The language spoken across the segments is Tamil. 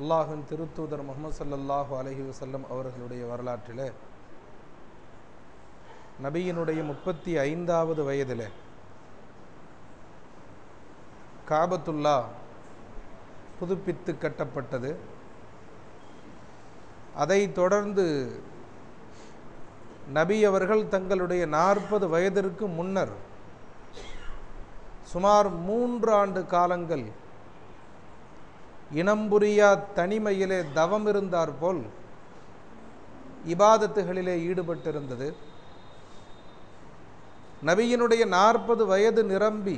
அல்லாஹின் திருத்தூதர் முகமது சல்லாஹு அலஹி வசல்லம் அவர்களுடைய வரலாற்றில் நபியினுடைய முப்பத்தி ஐந்தாவது வயதில் காபத்துல்லா புதுப்பித்து கட்டப்பட்டது. அதை தொடர்ந்து நபி அவர்கள் தங்களுடைய நாற்பது வயதிற்கு முன்னர் சுமார் மூன்று ஆண்டு காலங்கள் இனம்புரியா தனிமையிலே தவம் இருந்தார் போல் இபாதத்துகளிலே ஈடுபட்டிருந்தது. நபியினுடைய நாற்பது வயது நிரம்பி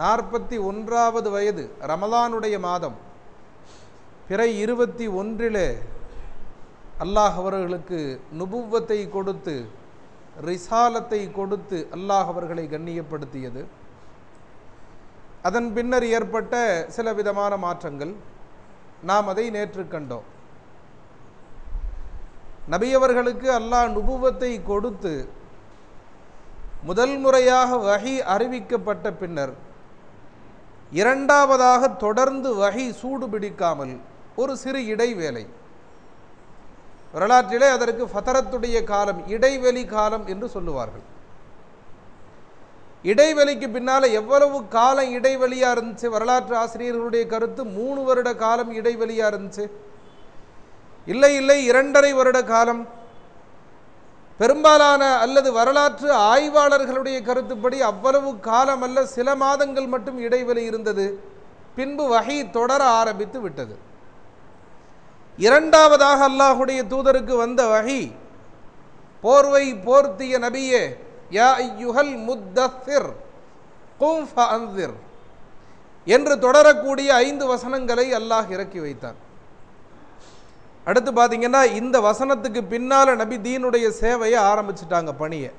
நாற்பத்தி ஒன்றாவது வயது ரமலானுடைய மாதம் பிறை இருபத்தி ஒன்றிலே அல்லாஹ் அவர்களுக்கு நுபுவத்தை கொடுத்து ரிசாலத்தை கொடுத்து அல்லாஹ் அவர்களை கண்ணியப்படுத்தியது. அதன் பின்னர் ஏற்பட்ட சில விதமான மாற்றங்கள் நாம் அதை நேற்று கண்டோம். நபியவர்களுக்கு அல்லாஹ் நுபுவத்தை கொடுத்து முதல் முறையாக வகி அறிவிக்கப்பட்ட பின்னர் இரண்டாவதாக தொடர்ந்து வகை சூடு பிடிக்காமல் ஒரு சிறு இடைவேளை. வரலாற்றிலே அதற்கு ஃபதரத்துடைய காலம் இடைவெளி காலம் என்று சொல்லுவார்கள். இடைவெளிக்கு பின்னால் எவ்வளவு காலம் இடைவெளியாக இருந்துச்சு? வரலாற்று ஆசிரியர்களுடைய கருத்து மூணு வருட காலம் இடைவெளியாக இருந்துச்சு. இல்லை இல்லை இரண்டரை வருட காலம். பெரும்பாலான அல்லது வரலாற்று ஆய்வாளர்களுடைய கருத்துப்படி அவ்வளவு காலம் அல்ல சில மாதங்கள் மட்டும் இடைவெளி இருந்தது. பின்பு வகை தொடர ஆரம்பித்து விட்டது. இரண்டாவதாக அல்லாஹுடைய தூதருக்கு வந்த வகை போர்வை போர்த்திய நபியே யா ஐயுஹல் முத்தஃபிர் கும் ஃபஅன்திர் என்று தொடரக்கூடிய ஐந்து வசனங்களை அல்லாஹ் இறக்கி வைத்தான். அடுத்து பார்த்தீங்கன்னா இந்த வசனத்துக்கு பின்னால் நபி தீனுடைய சேவையை ஆரம்பிச்சிட்டாங்க பணியை.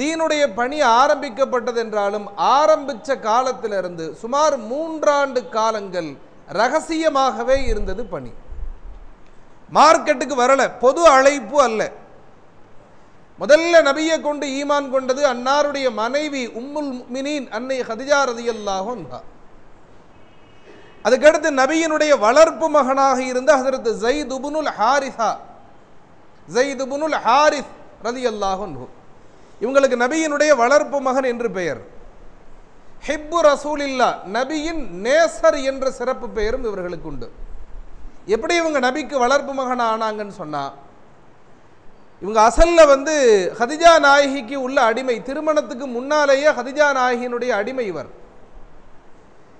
தீனுடைய பணி ஆரம்பிக்கப்பட்டது என்றாலும் ஆரம்பித்த காலத்திலிருந்து சுமார் மூன்றாண்டு காலங்கள் ரகசியமாகவே இருந்தது பணி. மார்க்கெட்டுக்கு வரலை பொது அழைப்பு அல்ல. முதல்ல நபியை கொண்டு ஈமான் கொண்டது அன்னாருடைய மனைவி உம்முல் மினீன் அன்னை ஹதிஜா ரதியல்லாஹும் அதுக்கடுத்து நபியினுடைய வளர்ப்பு மகனாக இருந்த ஹசரத் ஜயித் உபுனுல் ஹாரிசா. ஜயித் உபுனுல் ஹாரிஸ் ரதி இவங்களுக்கு நபியினுடைய வளர்ப்பு மகன் என்று பெயர். ஹிப்பு ரசூலில்லா நபியின் நேசர் என்ற சிறப்பு பெயரும் இவர்களுக்கு உண்டு. எப்படி இவங்க நபிக்கு வளர்ப்பு மகன் ஆனாங்கன்னு சொன்னா இவங்க அசல்ல வந்து ஹதிஜா நாயகிக்கு உள்ள அடிமை திருமணத்துக்கு முன்னாலேயே ஹதிஜா நாயகியினுடைய அடிமை இவர்.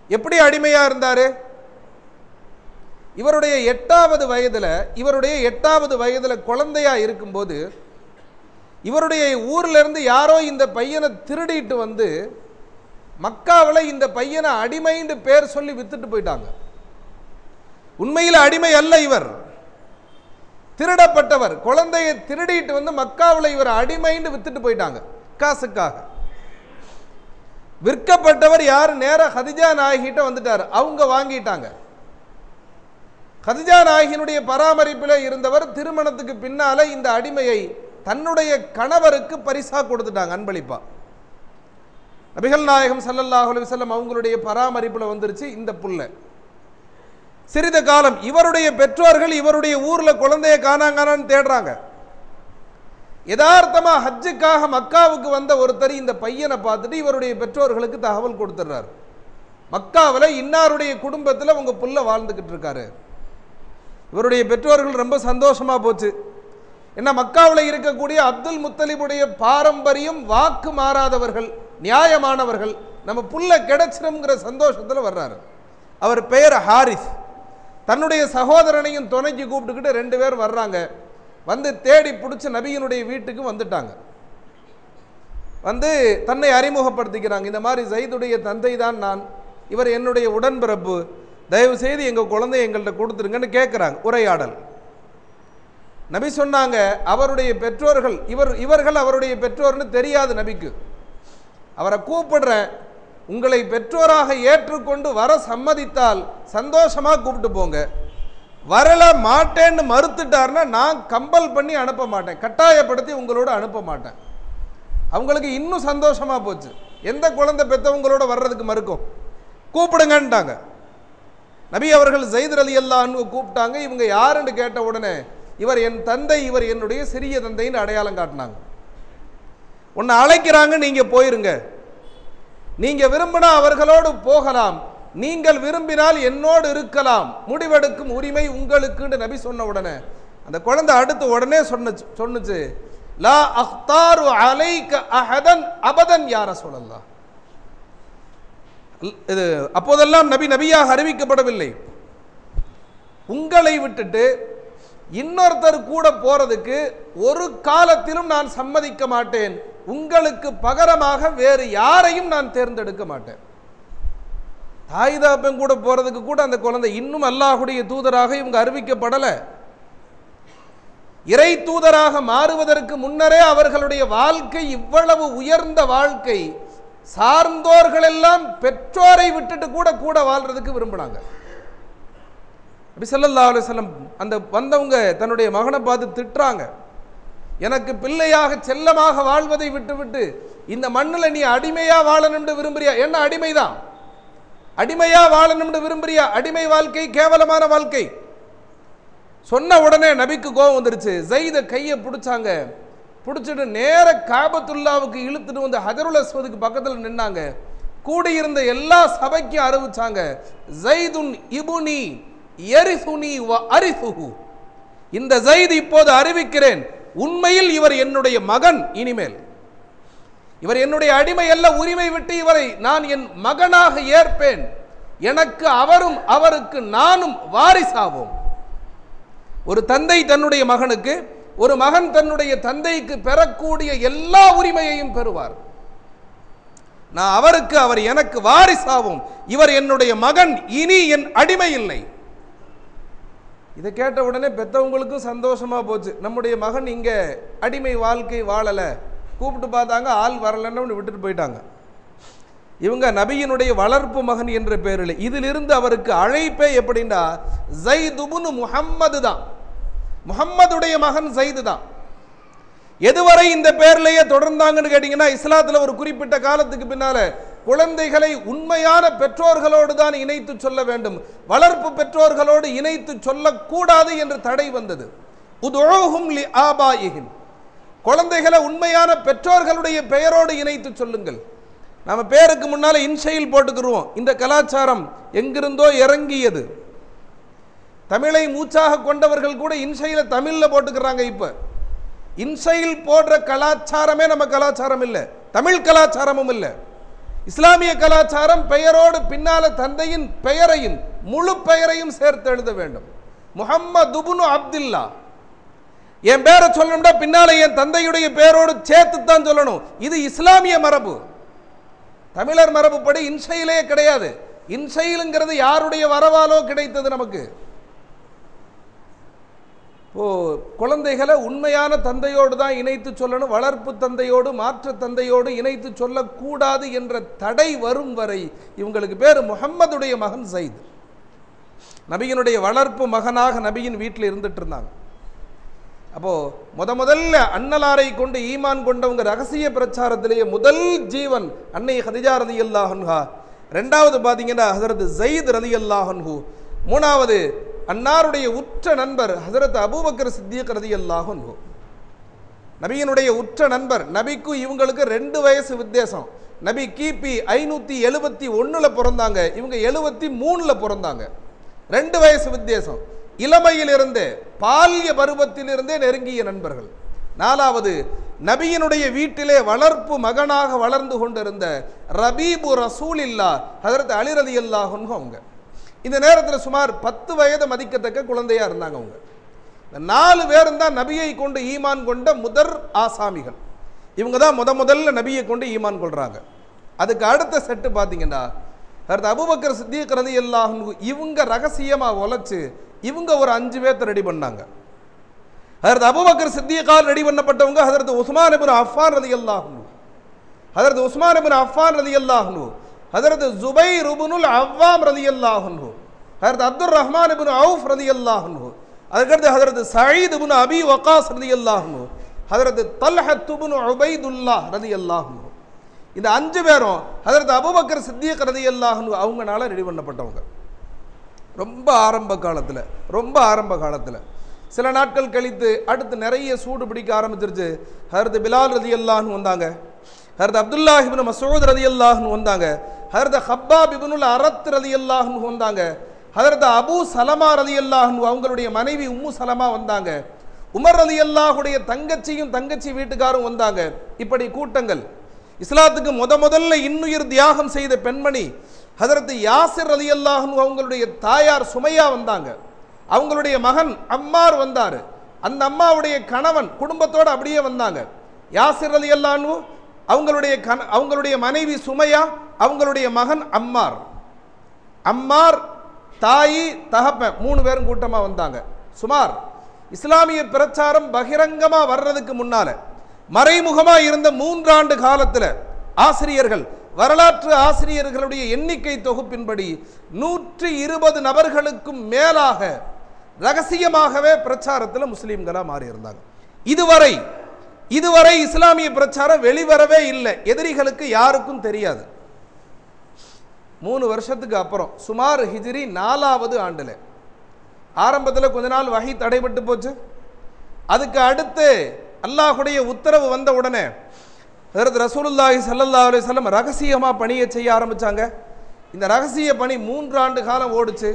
எப்படி அடிமையா இருந்தார்? இவருடைய எட்டாவது வயதுல இவருடைய எட்டாவது வயதுல குழந்தையா இருக்கும்போது இவருடைய ஊர்ல இருந்து யாரோ இந்த பையனை திருடிட்டு வந்து மக்காவில் இந்த பையனை அடிமைன்னு பேர் சொல்லி வித்துட்டு போயிட்டாங்க. உண்மையில் அடிமை அல்ல இவர். திருடப்பட்டவர். குழந்தையை திருடிட்டு வந்து மக்காவில் இவர் அடிமைன்னு வித்துட்டு போயிட்டாங்க. காசுக்காக. விற்கப்பட்டவர் யார்? நேர ஹதிஜா நாயகிட்ட வந்துட்டார். அவங்க வாங்கிட்டாங்க. ஹதிஜா நாயகினுடைய பராமரிப்பில் இருந்தவர் திருமணத்துக்கு பின்னால இந்த அடிமையை தன்னுடைய கணவருக்கு பரிசா கொடுத்துட்டாங்க அன்பளிப்பா. நபிகள் நாயகம் சல்லல்லாஹு அலைஹி அவங்களுடைய பராமரிப்பில் வந்துருச்சு இந்த புள்ள. சிறிது காலம் இவருடைய பெற்றோர்கள் இவருடைய ஊரில் குழந்தைய காணாங்கானான்னு தேடுறாங்க. யதார்த்தமாக ஹஜ்ஜுக்காக மக்காவுக்கு வந்த ஒருத்தர் இந்த பையனை பார்த்துட்டு இவருடைய பெற்றோர்களுக்கு தகவல் கொடுத்துட்றாரு. மக்காவில் இன்னாருடைய குடும்பத்தில் உங்கள் புள்ள வாழ்ந்துக்கிட்டு இருக்காரு. இவருடைய பெற்றோர்கள் ரொம்ப சந்தோஷமாக போச்சு. என்ன மக்காவில் இருக்கக்கூடிய அப்துல் முத்தலிபுடைய பாரம்பரியம் வாக்கு மாறாதவர்கள் நியாயமானவர்கள் நம்ம புள்ள கிடைச்சிருங்கிற சந்தோஷத்தில் வர்றாரு. அவர் பெயர் ஹாரிஸ். தன்னுடைய சகோதரனையும் துணைக்கு கூப்பிட்டுக்கிட்டு ரெண்டு பேர் வர்றாங்க. வந்து தேடி பிடிச்சி நபியினுடைய வீட்டுக்கு வந்துட்டாங்க. வந்து தன்னை அறிமுகப்படுத்திக்கிறாங்க. இந்த மாதிரி ஜெயிதுடைய தந்தை தான் நான். இவர் என்னுடைய உடன்பிறப்பு. தயவு செய்து எங்கள் குழந்தைய எங்கள்கிட்ட கொடுத்துருங்கன்னு கேட்குறாங்க உரையாடல். நபி சொன்னாங்க அவருடைய பெற்றோர்கள் இவர் இவர்கள் அவருடைய பெற்றோர்னு தெரியாது நபிக்கு. அவரை கூப்பிடுறேன். உங்களை பெற்றோராக ஏற்றுக்கொண்டு வர சம்மதித்தால் சந்தோஷமாக கூப்பிட்டு போங்க. வரல மாட்டேன்னு மறுத்துட்டார்னா நான் கம்பல் பண்ணி அனுப்ப மாட்டேன். கட்டாயப்படுத்தி உங்களோட அனுப்ப மாட்டேன். அவங்களுக்கு இன்னும் சந்தோஷமாக போச்சு. எந்த குழந்தை பெற்றவங்களோட வர்றதுக்கு மறுக்கும்? கூப்பிடுங்கன்ட்டாங்க. நபி அவர்கள் ஜெயித் அலி அல்லான்னு கூப்பிட்டாங்க. இவங்க யாருன்னு கேட்ட உடனே இவர் என் தந்தை இவர் என்னுடைய சிறிய தந்தைன்னு அடையாளம் காட்டினாங்க. உன்னை அழைக்கிறாங்க நீங்கள் போயிருங்க. நீங்க விரும்பினா அவர்களோடு போகலாம். நீங்கள் விரும்பினால் என்னோடு இருக்கலாம். முடிவெடுக்கும் உரிமை உங்களுக்குன்னு நபி சொன்ன உடனே. அந்த குழந்தை அடுத்து உடனே சொன்னுச்சு சொன்னுச்சு. லா அக்தாரு அலைக்க அஹதன் அபதன் யார சொல்லலாம் இது அப்போதெல்லாம் நபி நபியாக அறிவிக்கப்படவில்லை. உங்களை விட்டுட்டு இன்னொருத்தர் கூட போறதுக்கு ஒரு காலத்திலும் நான் சம்மதிக்க மாட்டேன். உங்களுக்கு பகரமாக வேறு யாரையும் நான் தேர்ந்தெடுக்க மாட்டேன். தாய் தாப்பன் கூட போறதுக்கு கூட அந்த குழந்தை இன்னும் அல்லாஹுடைய தூதராக இவங்க அறிவிக்கப்படலை. இறை தூதராக மாறுவதற்கு முன்னரே அவர்களுடைய வாழ்க்கை இவ்வளவு உயர்ந்த வாழ்க்கை. சார்ந்தோர்கள் எல்லாம் பெற்றோரை விட்டுட்டு கூட கூட வாழ்றதுக்கு விரும்பினாங்க. அப்படி சொல்லல்லா அலுவலம் அந்த வந்தவங்க தன்னுடைய மகனை பார்த்து திட்டுறாங்க. எனக்கு பிள்ளையாக செல்லமாக வாழ்வதை விட்டுவிட்டு இந்த மண்ணில் நீ அடிமையாக வாழணும்னு விரும்புறியா? என்ன அடிமை தான் அடிமையாக வாழணும்னு விரும்புறியா? அடிமை வாழ்க்கை கேவலமான வாழ்க்கை. சொன்ன உடனே நபிக்கு கோபம் வந்துருச்சு. ஜெயித கையை பிடிச்சாங்க. பிடிச்சிட்டு நேர காபத்துல்லாவுக்கு இழுத்துட்டு வந்து ஹஜருல் அஸ்வதுக்கு பக்கத்தில் நின்னாங்க. கூடியிருந்த எல்லா சபைக்கும் அறிவிச்சாங்க ஜெய்துன் இபுனி எரிசுனி வ அரிசுஹு. இந்த ஜெயித் இப்போது அறிவிக்கிறேன் உண்மையில் இவர் என்னுடைய மகன் இனிமேல். இவர் என்னுடைய அடிமை அல்ல உரிமை விட்டு இவரை நான் என் மகனாக ஏற்பேன். எனக்கு அவரும் அவருக்கு நானும் வாரிசாவோம். ஒரு தந்தை தன்னுடைய மகனுக்கு ஒரு மகன் தன்னுடைய தந்தைக்கு பெறக்கூடிய எல்லா உரிமையையும் பெறுவார். நான் அவருக்கு அவர் எனக்கு வாரிசாவும். இவர் என்னுடைய மகன் இனி என் அடிமை இல்லை. இதை கேட்ட உடனே பெற்றவங்களுக்கும் சந்தோஷமாக போச்சு. நம்முடைய மகன் இங்கே அடிமை வாழ்க்கை வாழலை. கூப்பிட்டு பார்த்தாங்க ஆள் வரலன்னு விட்டுட்டு போயிட்டாங்க. இவங்க நபியினுடைய வளர்ப்பு மகன் என்ற பேரில். இதிலிருந்து அவருக்கு அழைப்பே எப்படின்னா ஜைதுபுனு முஹம்மது தான். முஹம்மதுடைய மகன் ஜைது தான். எதுவரை இந்த பேர்லயே தொடர்ந்தாங்கன்னு கேட்டீங்கன்னா இஸ்லாத்துல ஒரு குறிப்பிட்ட காலத்துக்கு பின்னால குழந்தைகளை உண்மையான பெற்றோர்களோடு தான் இணைத்து சொல்ல வேண்டும். வளர்ப்பு பெற்றோர்களோடு இணைத்து சொல்லக்கூடாது என்று தடை வந்தது. உதோகும் லி ஆபாயிஹிம். குழந்தைகளை உண்மையான பெற்றோர்களுடைய பெயரோடு இணைத்து சொல்லுங்கள். நம்ம பேருக்கு முன்னால இன்சையில் போட்டுக்கிருவோம். இந்த கலாச்சாரம் எங்கிருந்தோ இறங்கியது. தமிழை மூச்சாக கொண்டவர்கள் கூட இன்சையில் தமிழில் போட்டுக்கிறாங்க இப்போ. இன்சையில் போடுற கலாச்சாரமே நம்ம கலாச்சாரம் இல்லை. தமிழ் கலாச்சாரமும் இல்லை. இஸ்லாமிய கலாச்சாரம் பெயரோடு பின்னால தந்தையின் பெயரையும் முழு பெயரையும் சேர்த்து எழுத வேண்டும். முஹம்மதுபுனு அப்துல்லா. என் பேரை சொல்லணும்னா பின்னால என் தந்தையுடைய பேரோடு சேர்த்து தான் சொல்லணும். இது இஸ்லாமிய மரபு. தமிழர் மரபுப்படி இன்சையிலே கிடையாது. இன்சைலுங்கிறது யாருடைய வரவாலோ கிடைத்தது நமக்கு. இப்போது குழந்தைகளை உண்மையான தந்தையோடு தான் இணைத்து சொல்லணும் வளர்ப்பு தந்தையோடு மாற்று தந்தையோடு இணைத்து சொல்லக்கூடாது என்ற தடை வரும் வரை இவங்களுக்கு பேர் முகம்மதுடைய மகன் சைத். நபியினுடைய வளர்ப்பு மகனாக நபியின் வீட்டில் இருந்துட்டு இருந்தாங்க. அப்போ முத முதல்ல அன்னலாரை கொண்டு ஈமான் கொண்டவங்க ரகசிய பிரச்சாரத்திலேயே முதல் ஜீவன் அன்னை ஹதிஜா ரதி அல்லாஹன்ஹா ரெண்டாவது பார்த்தீங்கன்னா ஹசரத் ஜயித் ரதி அல்லாஹன்ஹூ மூணாவது அன்னாருடைய உற்ற நண்பர் ஹசரத் அபூபக்கர் சித்தியக் ரதி அல்லாஹன்ஹு நபியினுடைய உற்ற நண்பர் நபிக்கும் இவங்களுக்கு ரெண்டு வயசு வித்தியாசம். நபி கிபி ஐநூற்றி எழுபத்தி ஒன்றில் பிறந்தாங்க இவங்க எழுபத்தி மூணில் பிறந்தாங்க. ரெண்டு வயசு வித்தியாசம். இளமையிலிருந்தே பால்ய பருவத்திலிருந்தே நெருங்கிய நண்பர்கள். நாலாவது நபியினுடைய வீட்டிலே வளர்ப்பு மகனாக வளர்ந்து கொண்டிருந்த ரபீபு ரசூல் இல்லா ஹதரத் அலி அல்லாஹுன்னு அவங்க. இந்த நேரத்தில் சுமார் பத்து வயது மதிக்கத்தக்க குழந்தையாக இருந்தாங்க அவங்க. இந்த நாலு பேரும் தான் நபியை கொண்டு ஈமான் கொண்ட முதற் ஆசாமிகள். இவங்க தான் முத முதல்ல நபியை கொண்டு ஈமான் கொள்கிறாங்க அதுக்கு அடுத்த செட்டு பார்த்தீங்கன்னா அடுத்து அபுபக்கர் சித்திக் ரதி எல்லாம் இவங்க ரகசியமாக உழைச்சி இவங்க ஒரு அஞ்சு பேர்த்த ரெடி பண்ணாங்க. ஹதரத் அபுபக்கர் சித்தியக்கால் ரெடி பண்ணப்பட்டவங்க ஹதரத் உஸ்மான் அபின் அஃபான் ரதி அல்லாஹு ஹதரத் உஸ்மான் அபின் அஃபான் ரதி அல்லாஹு ஹதரத் ஜுபை ருபுனுல் அவ்வாம் ரதி அல்லாஹு ஹதரத் அப்துல் ரஹ்மான் இபுன் அவுஃப் ரதி அல்லாஹு அதுக்கடுத்து ஹதரத் சயீத் இபுன் அபி வகாஸ் ரதி அல்லாஹு ஹதரத் தல்ஹத் இப்னு உபைதுல்லா ரதி அல்லாஹு இந்த அஞ்சு பேரும் ஹதரத் அபுபக்கர் சித்தியக் ரதி அல்லாஹு அவங்கனால ரெடி பண்ணப்பட்டவங்க. ரொம்ப ஆரம்ப காலத்தில் ரொம்ப ஆரம்ப காலத்தில். சில நாட்கள் கழித்து அடுத்து நிறைய சூடு பிடிக்க ஆரம்பிச்சிருச்சு. ஹரத் பிலால் ரதி அல்லாஹ்னு வந்தாங்க. ஹரத் அப்துல்லாஹிபின் மசூத் ரதி அல்லாஹ்னு வந்தாங்க. ஹரத ஹப்பா பிபுனுல் அரத் ரதி அல்லாஹ்னு வந்தாங்க. ஹரத் அபு சலமா ரதி அல்லாஹ்னு அவங்களுடைய மனைவி உம்மு சலமா வந்தாங்க. உமர் ரதி அல்லாஹுடைய தங்கச்சியும் தங்கச்சி வீட்டுக்காரும் வந்தாங்க. இப்படி கூட்டங்கள். இஸ்லாத்துக்கு முத முதல்ல இன்னுயிர் தியாகம் செய்த பெண்மணி ஹதரத்து யாசிர் அலி அல்லாஹன் அவங்களுடைய தாயார் சுமையா வந்தாங்க. அவங்களுடைய மகன் அம்மார் வந்தார். அந்த அம்மாவுடைய கணவன் குடும்பத்தோடு அப்படியே வந்தாங்க. யாசிர் அலி அல்லான்னு அவங்களுடைய கண அவங்களுடைய மனைவி சுமையா அவங்களுடைய மகன் அம்மார். அம்மார் தாயி தகப்பன் மூணு பேரும் கூட்டமாக வந்தாங்க. சுமார் இஸ்லாமிய பிரச்சாரம் பகிரங்கமாக வர்றதுக்கு முன்னால மறைமுகமாக இருந்த மூன்றாண்டு காலத்தில் ஆசிரியர்கள் வரலாற்று ஆசிரியர்களுடைய எண்ணிக்கை தொகுப்பின்படி நூற்றி இருபது நபர்களுக்கும் மேலாக ரகசியமாகவே பிரச்சாரத்தில் முஸ்லீம்களாக மாறியிருந்தாங்க. இதுவரை இதுவரை இஸ்லாமிய பிரச்சாரம் வெளிவரவே இல்லை. எதிரிகளுக்கு யாருக்கும் தெரியாது. மூணு வருஷத்துக்கு அப்புறம் சுமார் ஹிஜ்ரி நாலாவது ஆண்டில். ஆரம்பத்தில் கொஞ்ச நாள் வகை தடைபட்டு போச்சு. அதுக்கு அடுத்து அல்லாஹுடைய உத்தரவு வந்த உடனே ரசூலுல்லாஹி சல்லா அலைஹி வஸல்லம் ரகசியமாக பணியை செய்ய ஆரம்பித்தாங்க இந்த ரகசிய பணி மூன்று ஆண்டு காலம் ஓடுச்சு.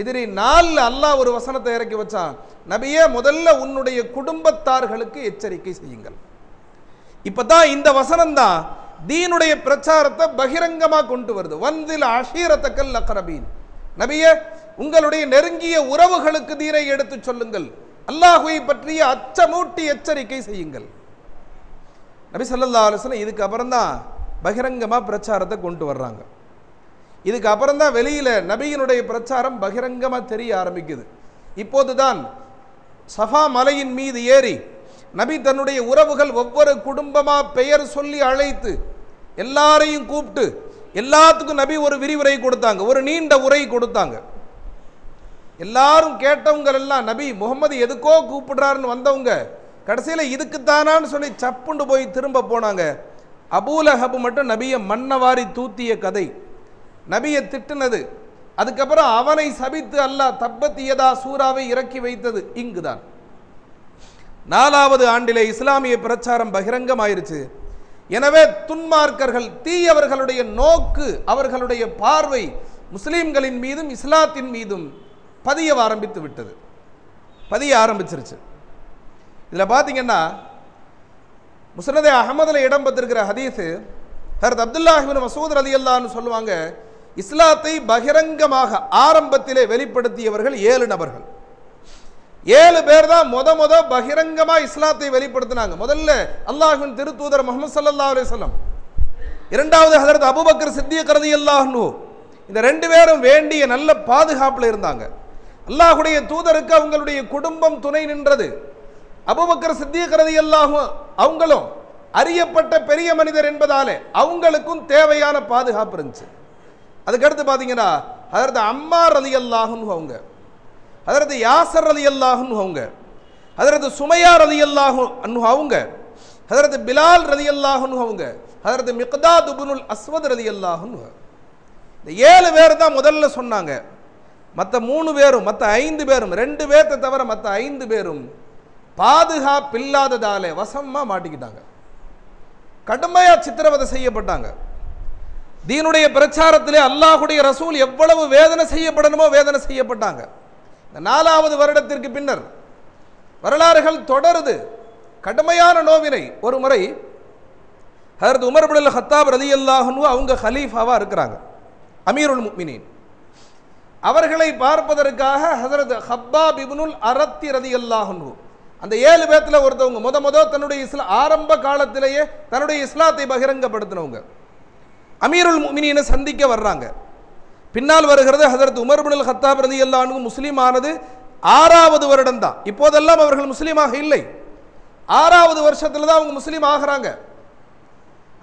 எதிரி நாலில் அல்லாஹ் ஒரு வசனத்தை இறக்கி வச்சான் நபியே முதல்ல உன்னுடைய குடும்பத்தார்களுக்கு எச்சரிக்கை செய்யுங்கள். இப்போ தான் இந்த வசனம் தான் தீனுடைய பிரச்சாரத்தை பகிரங்கமாக கொண்டு வருது. வந்தில் அஷீரத்தக்கல் அக்ரபீன். நபியே உங்களுடைய நெருங்கிய உறவுகளுக்கு தீனை எடுத்து சொல்லுங்கள். அல்லாஹுவை பற்றிய அச்சமூட்டி எச்சரிக்கை செய்யுங்கள். நபி ஸல்லல்லாஹு அலுவலம் இதுக்கப்புறம் இதுக்கு அப்புறம் தான் பகிரங்கமாக பிரச்சாரத்தை கொண்டு வர்றாங்க. இதுக்கு அப்புறம் தான் வெளியில் நபியினுடைய பிரச்சாரம் பகிரங்கமாக தெரிய ஆரம்பிக்குது. இப்போதுதான் சஃபா மலையின் மீது ஏறி நபி தன்னுடைய உறவுகள் ஒவ்வொரு குடும்பமாக பெயர் சொல்லி அழைத்து எல்லாரையும் கூப்பிட்டு எல்லாத்துக்கும் நபி ஒரு விரிவுரை கொடுத்தாங்க ஒரு நீண்ட உரை கொடுத்தாங்க. எல்லாரும் கேட்டவங்க எல்லாம் நபி முகமது எதுக்கோ கூப்பிடுறாருன்னு வந்தவங்க கடைசியில் இதுக்குத்தானான்னு சொல்லி சப்புண்டு போய் திரும்ப போனாங்க. அபூலஹபு மட்டும் நபியை மன்னவாரி தூத்திய கதை. நபியை திட்டுனது. அதுக்கப்புறம் அவனை சபித்து அல்லாஹ் தப்பத்தியதா சூறாவை இறக்கி வைத்தது இங்குதான். நாலாவது ஆண்டிலே இஸ்லாமிய பிரச்சாரம் பகிரங்கமாயிருச்சு. எனவே துன்மார்க்கர்கள் தீயவர்களுடைய நோக்கு அவர்களுடைய பார்வை முஸ்லீம்களின் மீதும் இஸ்லாத்தின் மீதும் பதிய ஆரம்பித்து விட்டது. பதிய ஆரம்பிச்சிருச்சு. இதில் பார்த்தீங்கன்னா முசனதே அகமதுல இடம் பெற்றிருக்கிற ஹதீஸு ஹரத் அப்துல்லாஹிபின் மசூத் அலி அல்லான்னு சொல்லுவாங்க இஸ்லாத்தை பகிரங்கமாக ஆரம்பத்திலே வெளிப்படுத்தியவர்கள் ஏழு நபர்கள். ஏழு பேர் தான் முத முத பகிரங்கமா இஸ்லாத்தை வெளிப்படுத்தினாங்க. முதல்ல அல்லாஹின் திருத்தூதர் முகமது சல்லா அலைஹி இரண்டாவது ஹதரத் சித்திய கருதி அல்லாஹ்னு இந்த ரெண்டு பேரும் வேண்டிய நல்ல பாதுகாப்பில் இருந்தாங்க. அல்லாஹுடைய தூதருக்கு அவங்களுடைய குடும்பம் துணை நின்றது. அபுபக்கர் சித்திய கருதி அல்லாஹும் அவங்களும் அறியப்பட்ட பெரிய மனிதர் என்பதாலே அவங்களுக்கும் தேவையான பாதுகாப்பு இருந்துச்சு. அதுக்கடுத்து பார்த்தீங்கன்னா அதடுது அம்மா ரதி ரலியல்லாஹுன்னு அவங்க. ஹதரத் யாசர் ரதி அல்லாஹுன்னு அவங்க. ஹதரத் சுமையா ரதி அல்லாஹும் அன்னு அவங்க. ஹதரத் பிலால் ரதி அல்லாஹுன்னு அவங்க. ஹதரத் மிக்தா துபுனுல் அஸ்வத் ரதி அல்லாஹுன்னு இந்த ஏழு பேர் தான் முதல்ல சொன்னாங்க. மற்ற மூணு பேரும் மற்ற ஐந்து பேரும் ரெண்டு பேர்த்தை தவிர மற்ற ஐந்து பேரும் பாதுகாப்பு இல்லாததாலே மாட்டிக்கிட்டாங்க. கடுமையாக சித்திரவதை செய்யப்பட்டாங்க. தீனுடைய பிரச்சாரத்திலே அல்லாஹுடைய ரசூல் எவ்வளவு வேதனை செய்யப்படணுமோ வேதனை செய்யப்பட்டாங்க. இந்த நாலாவது வருடத்திற்கு பின்னர் வரலாறுகள் தொடருது. கடுமையான நோவினை. ஒரு முறை ஹரத் உமர் பின் ஹத்தாப் ரதி அல்லாஹனு அவங்க ஹலீஃபாவாக இருக்கிறாங்க. அமீருல் முக்மினின். அவர்களை பார்ப்பதற்காக ஹசரத் ஹப்பா பிபுனுல் அரத்தி ரதி அல்லாஹனு அந்த ஏழு பேத்துல ஒருத்தவங்க முத முத தன்னுடைய இஸ்லா ஆரம்ப காலத்திலேயே தன்னுடைய இஸ்லாத்தை பகிரங்கப்படுத்தினவங்க. அமீருல் முமினினை சந்திக்க வர்றாங்க. பின்னால் வருகிறது ஹசரத் உமர் பின் ஹத்தாப் ரதி அல்லானுக்கு முஸ்லீம் ஆனது ஆறாவது வருடம் தான். இப்போதெல்லாம் அவர்கள் முஸ்லீமாக இல்லை. ஆறாவது வருஷத்தில் தான் அவங்க முஸ்லீம் ஆகிறாங்க.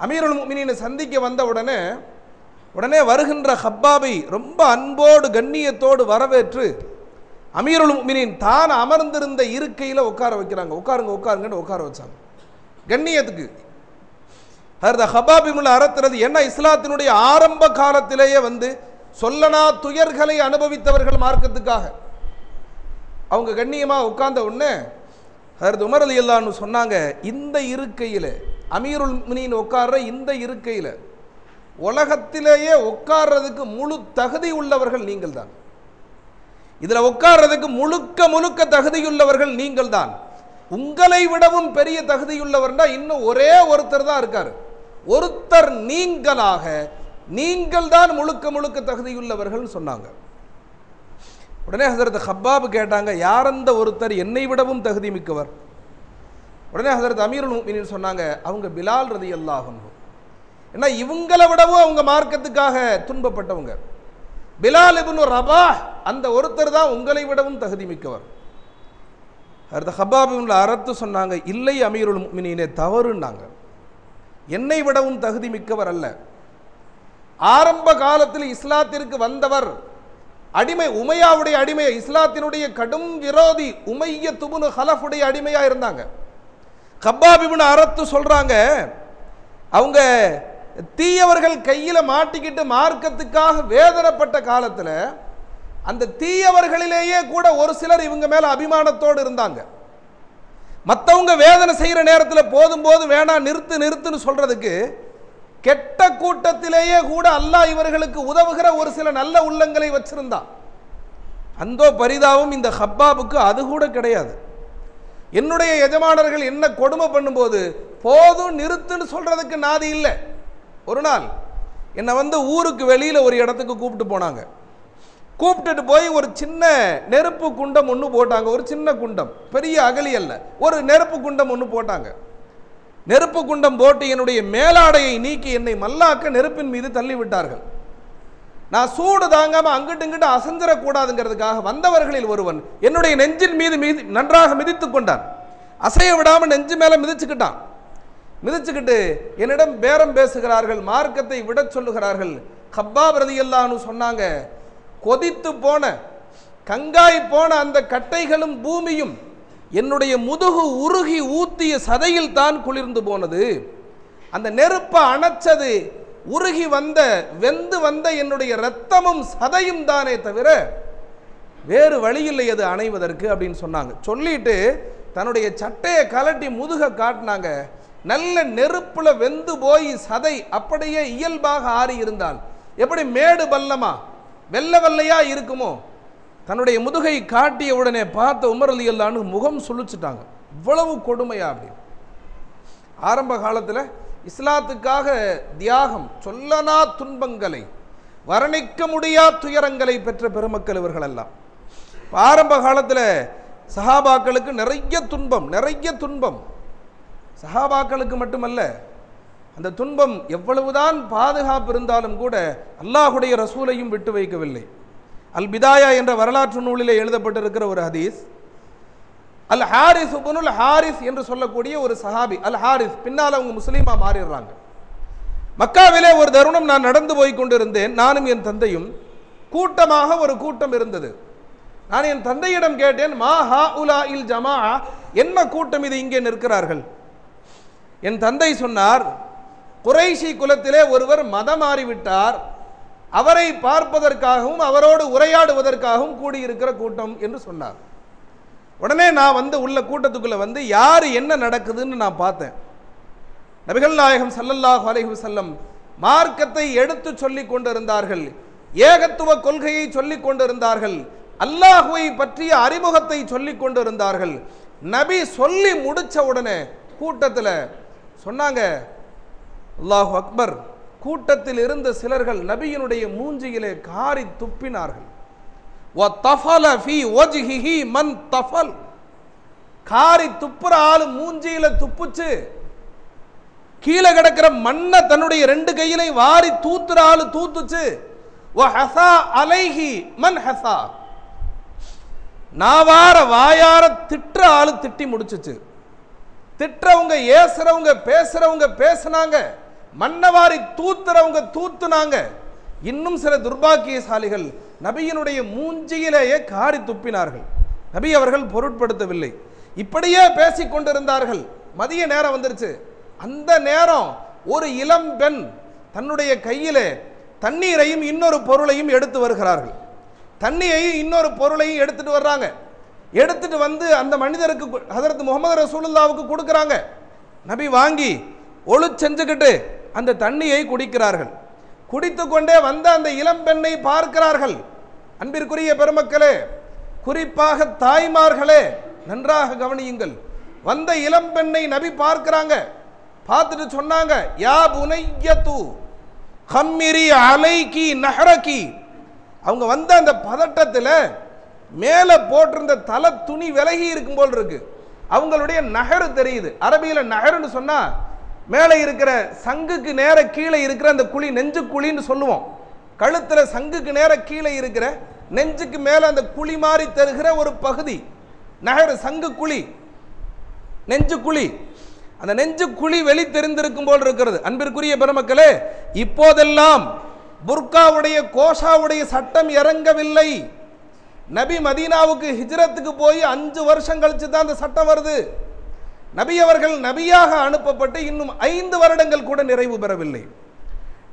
அமீருல் முக்மினினை சந்திக்க வந்த உடனே உடனே வருகின்ற ஹப்பாபை ரொம்ப அன்போடு கண்ணியத்தோடு வரவேற்று அமீருல் முமினின் தான் அமர்ந்திருந்த இருக்கையில் உட்கார வைக்கிறாங்க. உட்காருங்க உட்காருங்கன்னு உட்கார வச்சாங்க. கண்ணியத்துக்கு ஹர்த ஹபாபிமுல் அறத்துறது என்ன? இஸ்லாத்தினுடைய ஆரம்ப காலத்திலேயே வந்து சொல்லனா துயர்களை அனுபவித்தவர்கள் மார்க்கத்துக்காக. அவங்க கண்ணியமாக உட்கார்ந்த உடனே ஹரத் உமர் அலி அல்லான்னு சொன்னாங்க இந்த இருக்கையில் அமீருல் முனின் உட்கார்ற இந்த இருக்கையில் உலகத்திலேயே உட்கார்றதுக்கு முழு தகுதி உள்ளவர்கள் நீங்கள் தான் இதில் உட்கார்றதுக்கு முழுக்க முழுக்க தகுதியுள்ளவர்கள் நீங்கள் தான் உங்களை விடவும் பெரிய தகுதியுள்ளவர்னா இன்னும் ஒரே ஒருத்தர் தான் இருக்காரு. ஒருத்தர் நீங்களாக நீங்கள் தான் முழுக்க முழுக்க தகுதியுள்ளவர்கள் சொன்னாங்க. உடனே ஹசரத் ஹப்பாப் கேட்டாங்க யார் அந்த ஒருத்தர்? என்னை விடவும் தகுதி மிக்கவர் உடனே ஹசரத் அமீருல் மீனின்னு சொன்னாங்க அவங்க பிலால் ரதி அல்லாஹும் ஏன்னா இவங்களை விடவும் அவங்க மார்க்கத்துக்காக துன்பப்பட்டவங்க. பிலால் இபுன் ரபா அந்த ஒருத்தர் தான் உங்களை விடவும் தகுதி மிக்கவர் அடுத்த ஹப்பாப் அறத்து சொன்னாங்க இல்லை அமீருல் மீனினே தவறுன்னாங்க. என்னை விடவும் தகுதி மிக்கவர் அல்ல. ஆரம்ப காலத்தில் இஸ்லாத்திற்கு வந்தவர் அடிமை உமையாவுடைய அடிமை இஸ்லாத்தினுடைய கடும் விரோதி உமைய துபுனு ஹலஃபுடைய அடிமையா இருந்தாங்க. கப்பாபிபுன் அறத்து சொல்றாங்க அவங்க தீயவர்கள் கையில மாட்டிக்கிட்டு மார்க்கத்துக்காக வேதனைப்பட்ட காலத்தில் அந்த தீயவர்களிலேயே கூட ஒரு சிலர் இவங்க மேல அபிமானத்தோடு இருந்தாங்க. மற்றவங்க வேதனை செய்கிற நேரத்தில் போதும் போதும் வேணாம் நிறுத்து நிறுத்துன்னு சொல்கிறதுக்கு கெட்ட கூட்டத்திலேயே கூட அல்லாஹ் இவர்களுக்கு உதவுகிற ஒரு சில நல்ல உள்ளங்களை வச்சிருந்தான். அந்த பரிதாபம் இந்த ஹப்பாபுக்கு அது கூட கிடையாது. என்னுடைய எஜமானர்கள் என்ன கொடுமை பண்ணும்போது போதும் நிறுத்துன்னு சொல்கிறதுக்கு நாதி இல்லை. ஒரு நாள் என்னை வந்து ஊருக்கு வெளியில் ஒரு இடத்துக்கு கூப்பிட்டு போனாங்க. கூப்பிட்டுட்டு போய் ஒரு சின்ன நெருப்பு குண்டம் ஒன்று போட்டாங்க. ஒரு சின்ன குண்டம். பெரிய அகலி அல்ல. ஒரு நெருப்பு குண்டம் ஒன்று போட்டாங்க. நெருப்பு குண்டம் போட்டு என்னுடைய மேலாடையை நீக்கி என்னை மல்லாக்க நெருப்பின் மீது தள்ளி விட்டார்கள் நான் சூடு தாங்காமல் அங்கிட்டு இங்கிட்டு அசஞ்சிடக்கூடாதுங்கிறதுக்காக வந்தவர்களில் ஒருவன் என்னுடைய நெஞ்சின் மீது மீது நன்றாக மிதித்து கொண்டான். அசைய விடாமல் நெஞ்சு மேலே மிதிச்சுக்கிட்டான். மிதிச்சுக்கிட்டு என்னிடம் பேரம் பேசுகிறார்கள் மார்க்கத்தை விடச் சொல்லுகிறார்கள். கப்பா ரதியல்லான்னு சொன்னாங்க கொதித்து போன கங்காய் போன அந்த கட்டைகளும் பூமியும் என்னுடைய முதுகு உருகி ஊத்திய சதையில் தான் குளிர்ந்து போனது. அந்த நெருப்பை அணைச்சது உருகி வந்த வெந்து வந்த என்னுடைய இரத்தமும் சதையும் தானே தவிர வேறு வழி இல்லை அது அணைவதற்கு அப்படின்னு சொன்னாங்க. சொல்லிட்டு தன்னுடைய சட்டையை கலட்டி முதுக காட்டினாங்க. நல்ல நெருப்புல வெந்து போய் சதை அப்படியே இயல்பாக ஆறி இருந்தால் எப்படி மேடு பள்ளமா? வெள்ள வெள்ளையாக இருக்குமோ? தன்னுடைய முதுகை காட்டிய உடனே பார்த்த உமர் அலி அல்லான்னு முகம் சுழிச்சிட்டாங்க இவ்வளவு கொடுமையா அப்படின்னு. ஆரம்ப காலத்தில் இஸ்லாத்துக்காக தியாகம் சொல்லனா துன்பங்களை வர்ணிக்க முடியா துயரங்களை பெற்ற பெருமக்கள் இவர்கள் எல்லாம் ஆரம்ப காலத்தில் சஹாபாக்களுக்கு நிறைய துன்பம் நிறைய துன்பம். சஹாபாக்களுக்கு மட்டுமல்ல அந்த துன்பம் எவ்வளவுதான் பாதுகாப்பு இருந்தாலும் கூட அல்லாஹுடைய ரசூலையும் விட்டு வைக்கவில்லை. அல் பிதாயா என்ற வரலாற்று நூலிலே எழுதப்பட்டிருக்கிற ஒரு ஹதீஸ். அல் ஹாரிஸ் உபனுல் ஹாரிஸ் என்று சொல்லக்கூடிய ஒரு சஹாபி அல் ஹாரிஸ் பின்னால் அவங்க முஸ்லீமா மாறிடுறாங்க. மக்காவிலே ஒரு தருணம் நான் நடந்து போய் கொண்டிருந்தேன் நானும் என் தந்தையும். கூட்டமாக ஒரு கூட்டம் இருந்தது. நான் என் தந்தையிடம் கேட்டேன் மா ஹா உலா இல் ஜமா என்ன கூட்டம் இது இங்கே நிற்கிறார்கள்? என் தந்தை சொன்னார் குறைஷி குலத்திலே ஒருவர் மதம் மாறிவிட்டார். அவரை பார்ப்பதற்காகவும் அவரோடு உரையாடுவதற்காகவும் கூடியிருக்கிற கூட்டம் என்று சொன்னார். உடனே நான் வந்து உள்ள கூட்டத்துக்குள்ள வந்து யார் என்ன நடக்குதுன்னு நான் பார்த்தேன். நபிகள் நாயகம் சல்லல்லாஹ் அலைஹு செல்லம் மார்க்கத்தை எடுத்து சொல்லி கொண்டிருந்தார்கள். ஏகத்துவ கொள்கையை சொல்லிக் கொண்டிருந்தார்கள். அல்லாஹுவை பற்றிய அறிமுகத்தை சொல்லிக் கொண்டிருந்தார்கள். நபி சொல்லி முடிச்ச உடனே கூட்டத்தில் சொன்னாங்க அல்லாஹ் அக்பர் கூட்டத்தில் இருந்த சிலர்கள் நபியினுடைய மூஞ்சியிலே காரி துப்பினார்கள். காரி துப்புற ஆளு மூஞ்சியில துப்புச்சு. கீழே கிடக்கிற மண்ணை தன்னுடைய ரெண்டு கையிலையும் வாரி தூத்துற ஆளு தூத்துச்சு. அலைஹி மன் ஹசா. நாவார வாயார திட்டுற ஆளு திட்டி முடிச்சுச்சு. திட்டுறவங்க ஏசுறவங்க பேசுறவங்க பேசுனாங்க. மன்னவாரி தூத்துறவங்க தூத்துனாங்க. இன்னும் சில துர்பாக்கியசாலிகள் நபியினுடைய மூஞ்சியிலேயே காரி துப்பினார்கள். நபி அவர்கள் பொருட்படுத்தவில்லை. இப்படியே பேசிக் கொண்டிருந்தார்கள். மதிய நேரம் வந்துருச்சு. அந்த நேரம் ஒரு இளம் பெண் தன்னுடைய கையிலே தண்ணீரையும் இன்னொரு பொருளையும் எடுத்து வருகிறார்கள். தண்ணியையும் இன்னொரு பொருளையும் எடுத்துட்டு வர்றாங்க. எடுத்துட்டு வந்து அந்த மனிதருக்கு ஹதரத் முகமது ரசூலுல்லாவுக்கு கொடுக்குறாங்க. நபி வாங்கி ஒழு செஞ்சுக்கிட்டு அந்த தண்ணியை குடிக்கிறார்கள். குடித்து கொண்டே வந்த அந்த இளம்பெண்ணை பார்க்கிறார்கள். அன்பிற்குரிய பெருமக்களே குறிப்பாக தாய்மார்களே நன்றாக கவனியுங்கள். வந்த இளம்பெண்ணை நபி பார்க்கிறாங்க. பார்த்துட்டு சொன்னாங்க யா புனையத்து ஹம்மிரி அலைக்கி நஹரக்கி அவங்க வந்த அந்த பதட்டத்தில் மேலே போட்டிருந்த தலை துணி விலகி இருக்கும் போல் இருக்கு. அவங்களுடைய நகரு தெரியுது. அரபியில் நகருன்னு சொன்னால் மேலே இருக்கிற சங்குக்கு நேர கீழே இருக்கிற அந்த குழி நெஞ்சு குழின்னு சொல்லுவோம். கழுத்தில் சங்குக்கு நேர கீழே இருக்கிற நெஞ்சுக்கு மேலே அந்த குழி மாதிரி தருகிற ஒரு பகுதி. நகர சங்கு குழி நெஞ்சு குழி. அந்த நெஞ்சு குழி வெளி தெரிந்திருக்கும் போல் இருக்கிறது. அன்பிற்குரிய பெருமக்களே இப்போதெல்லாம் புர்காவுடைய கோஷாவுடைய சட்டம் இறங்கவில்லை. நபி மதீனாவுக்கு ஹிஜ்ரத்துக்கு போய் அஞ்சு வருஷம் கழிச்சு தான் அந்த சட்டம் வருது. நபி அவர்கள் நபியாக அனுப்பப்பட்டு இன்னும் ஐந்து வருடங்கள் கூட நிறைவு பெறவில்லை.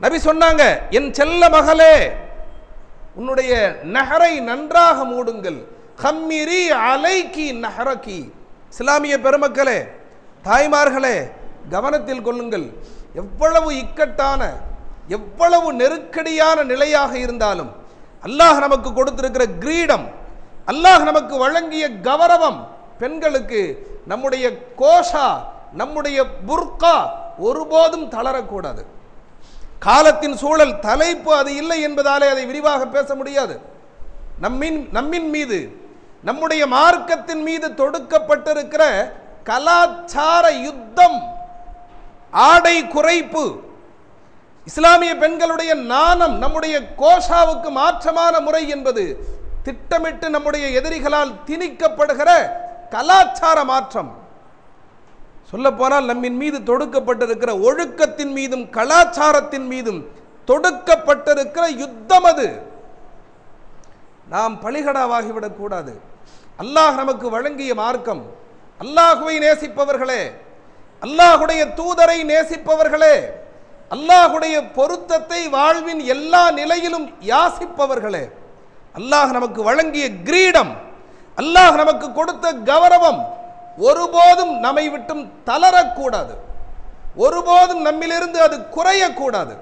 நபி சொன்னாங்க என் செல்ல மகளே உன்னுடைய நகரை நன்றாக மூடுங்கள். ஹம்மிரி அலைக்கி நஹரக்கி இஸ்லாமிய பெருமக்களே தாய்மார்களே கவனத்தில் கொள்ளுங்கள். எவ்வளவு இக்கட்டான எவ்வளவு நெருக்கடியான நிலையாக இருந்தாலும் அல்லாஹ் நமக்கு கொடுத்திருக்கிற கிரீடம் அல்லாஹ் நமக்கு வழங்கிய கௌரவம் பெண்களுக்கு நம்முடைய கோஷா நம்முடைய புர்கா ஒருபோதும் தளரக்கூடாது. காலத்தின் சூழல் தலைப்பு அது இல்லை என்பதாலே அதை விரிவாக பேச முடியாது. நம்மின் நம்மின் மீது நம்முடைய மார்க்கத்தின் மீது தொடுக்கப்பட்டிருக்கிற கலாச்சார யுத்தம் ஆடை குறைப்பு இஸ்லாமிய பெண்களுடைய நாணம் நம்முடைய கோஷாவுக்கு மாற்றமான முறை என்பது திட்டமிட்டு நம்முடைய எதிரிகளால் திணிக்கப்படுகிற கலாச்சார மாற்றம். சொல்லப்போனால் நம்மின் மீது தொடுக்கப்பட்டிருக்கிற ஒழுக்கத்தின் மீதும் கலாச்சாரத்தின் மீதும் தொடுக்கப்பட்டிருக்கிற யுத்தம் அது. நாம் பலிகடாவாகிவிடக் கூடாது. அல்லாஹ் நமக்கு வழங்கிய மார்க்கம். அல்லாஹுவை நேசிப்பவர்களே அல்லாஹுடைய தூதரை நேசிப்பவர்களே அல்லாஹுடைய பொருத்தத்தை வாழ்வின் எல்லா நிலையிலும் யாசிப்பவர்களே அல்லாஹ் நமக்கு வழங்கிய கிரீடம் அல்லாஹ் நமக்கு கொடுத்த கௌரவம் ஒருபோதும் நம்மை விட்டும் தளரக்கூடாது. ஒருபோதும் நம்மிலிருந்து அது குறையக்கூடாது.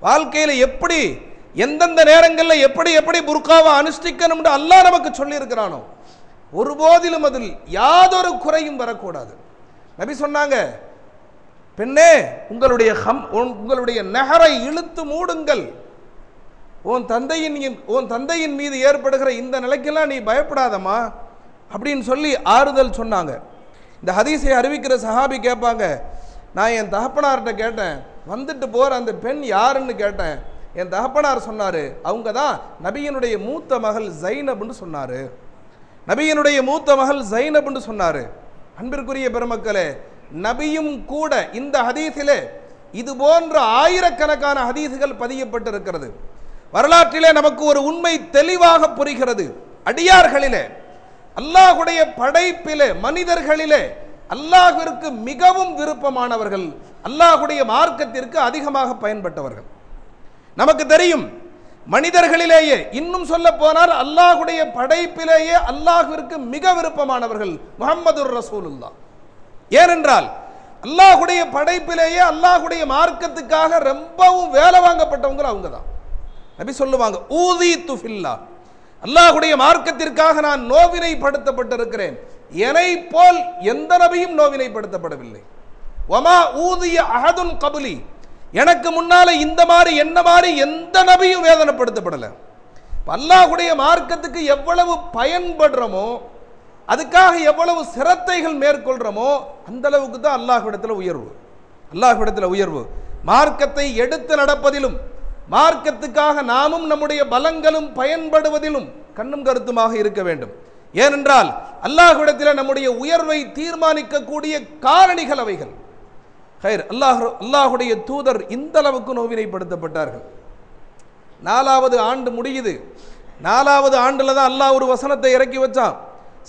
வாழ்க்கையில் எப்படி எந்தெந்த நேரங்களில் எப்படி எப்படி புர்காவை அனுஷ்டிக்கணும்னு அல்லாஹ் நமக்கு சொல்லியிருக்கிறானோ ஒருபோதிலும் அதில் யாதொரு குறையும் வரக்கூடாது. நபி சொன்னாங்க பெண்ணே உங்களுடைய ஹம் உங்களுடைய நகரை இழுத்து மூடுங்கள். உன் தந்தையின் உன் தந்தையின் மீது ஏற்படுகிற இந்த நிலைக்கெல்லாம் நீ பயப்படாதம்மா அப்படின்னு சொல்லி ஆறுதல் சொன்னாங்க. இந்த ஹதீஸை அறிவிக்கிற சஹாபி கேட்பாங்க நான் என் தகப்பனார்கிட்ட கேட்டேன் வந்துட்டு போகிற அந்த பெண் யாருன்னு கேட்டேன். என் தகப்பனார் சொன்னார் அவங்க தான் நபியினுடைய மூத்த மகள் ஜைனப்னு சொன்னார். நபியனுடைய மூத்த மகள் ஜைனப்னு சொன்னார். அன்பிற்குரிய பெருமக்களே நபியும் கூட இந்த ஹதீஸிலே இது போன்ற ஆயிரக்கணக்கான ஹதீஸுகள் பதியப்பட்டிருக்கிறது. வரலாற்றிலே நமக்கு ஒரு உண்மை தெளிவாக புரிகிறது. அடியார்களிலே அல்லாஹுடைய படைப்பிலே மனிதர்களிலே அல்லாஹிற்கு மிகவும் விருப்பமானவர்கள் அல்லாஹுடைய மார்க்கத்திற்கு அதிகமாக பயன்பட்டவர்கள். நமக்கு தெரியும் மனிதர்களிலேயே இன்னும் சொல்ல போனால் அல்லாஹுடைய படைப்பிலேயே அல்லாஹிற்கு மிக விருப்பமானவர்கள் முகமது ரசூலுல்லா ஏனென்றால் அல்லாஹுடைய படைப்பிலேயே அல்லாஹுடைய மார்க்கத்துக்காக ரொம்பவும் வேலை வாங்கப்பட்டவங்க அவங்க தான் நபி சொல்லுவாங்க ஊதி துஃபில்லா அல்லாஹுடைய மார்க்கத்திற்காக நான் நோவினைப்படுத்தப்பட்டிருக்கிறேன். என்னை போல் எந்த நபியும் நோவினைப்படுத்தப்படவில்லை. ஒமா ஊதிய அகதுன் கபுலி. எனக்கு முன்னால இந்த மாதிரி என்ன மாதிரி எந்த நபியும் வேதனைப்படுத்தப்படலை. அல்லாஹுடைய மார்க்கத்துக்கு எவ்வளவு பயன்படுறோமோ அதுக்காக எவ்வளவு சிரத்தைகள் மேற்கொள்கிறோமோ அந்த அளவுக்கு தான் அல்லாஹ்விடத்தில் உயர்வு. அல்லாஹ்விடத்தில் உயர்வு. மார்க்கத்தை எடுத்து நடப்பதிலும் மார்க்கத்துக்காக நாமும் நம்முடைய பலங்களும் பயன்படுவதிலும் கண்ணும் கருத்துமாக இருக்க வேண்டும். ஏனென்றால் அல்லாஹ்விடத்தில் நம்முடைய உயர்வை தீர்மானிக்கக்கூடிய காரணிகள் அவைகள். ஹைர் அல்லாஹ் அல்லாஹுடைய தூதர் இந்த அளவுக்கு நோவினைப்படுத்தப்பட்டார்கள். நாலாவது ஆண்டு முடியுது. நாலாவது ஆண்டில் தான் அல்லாஹ் ஒரு வசனத்தை இறக்கி வச்சான்.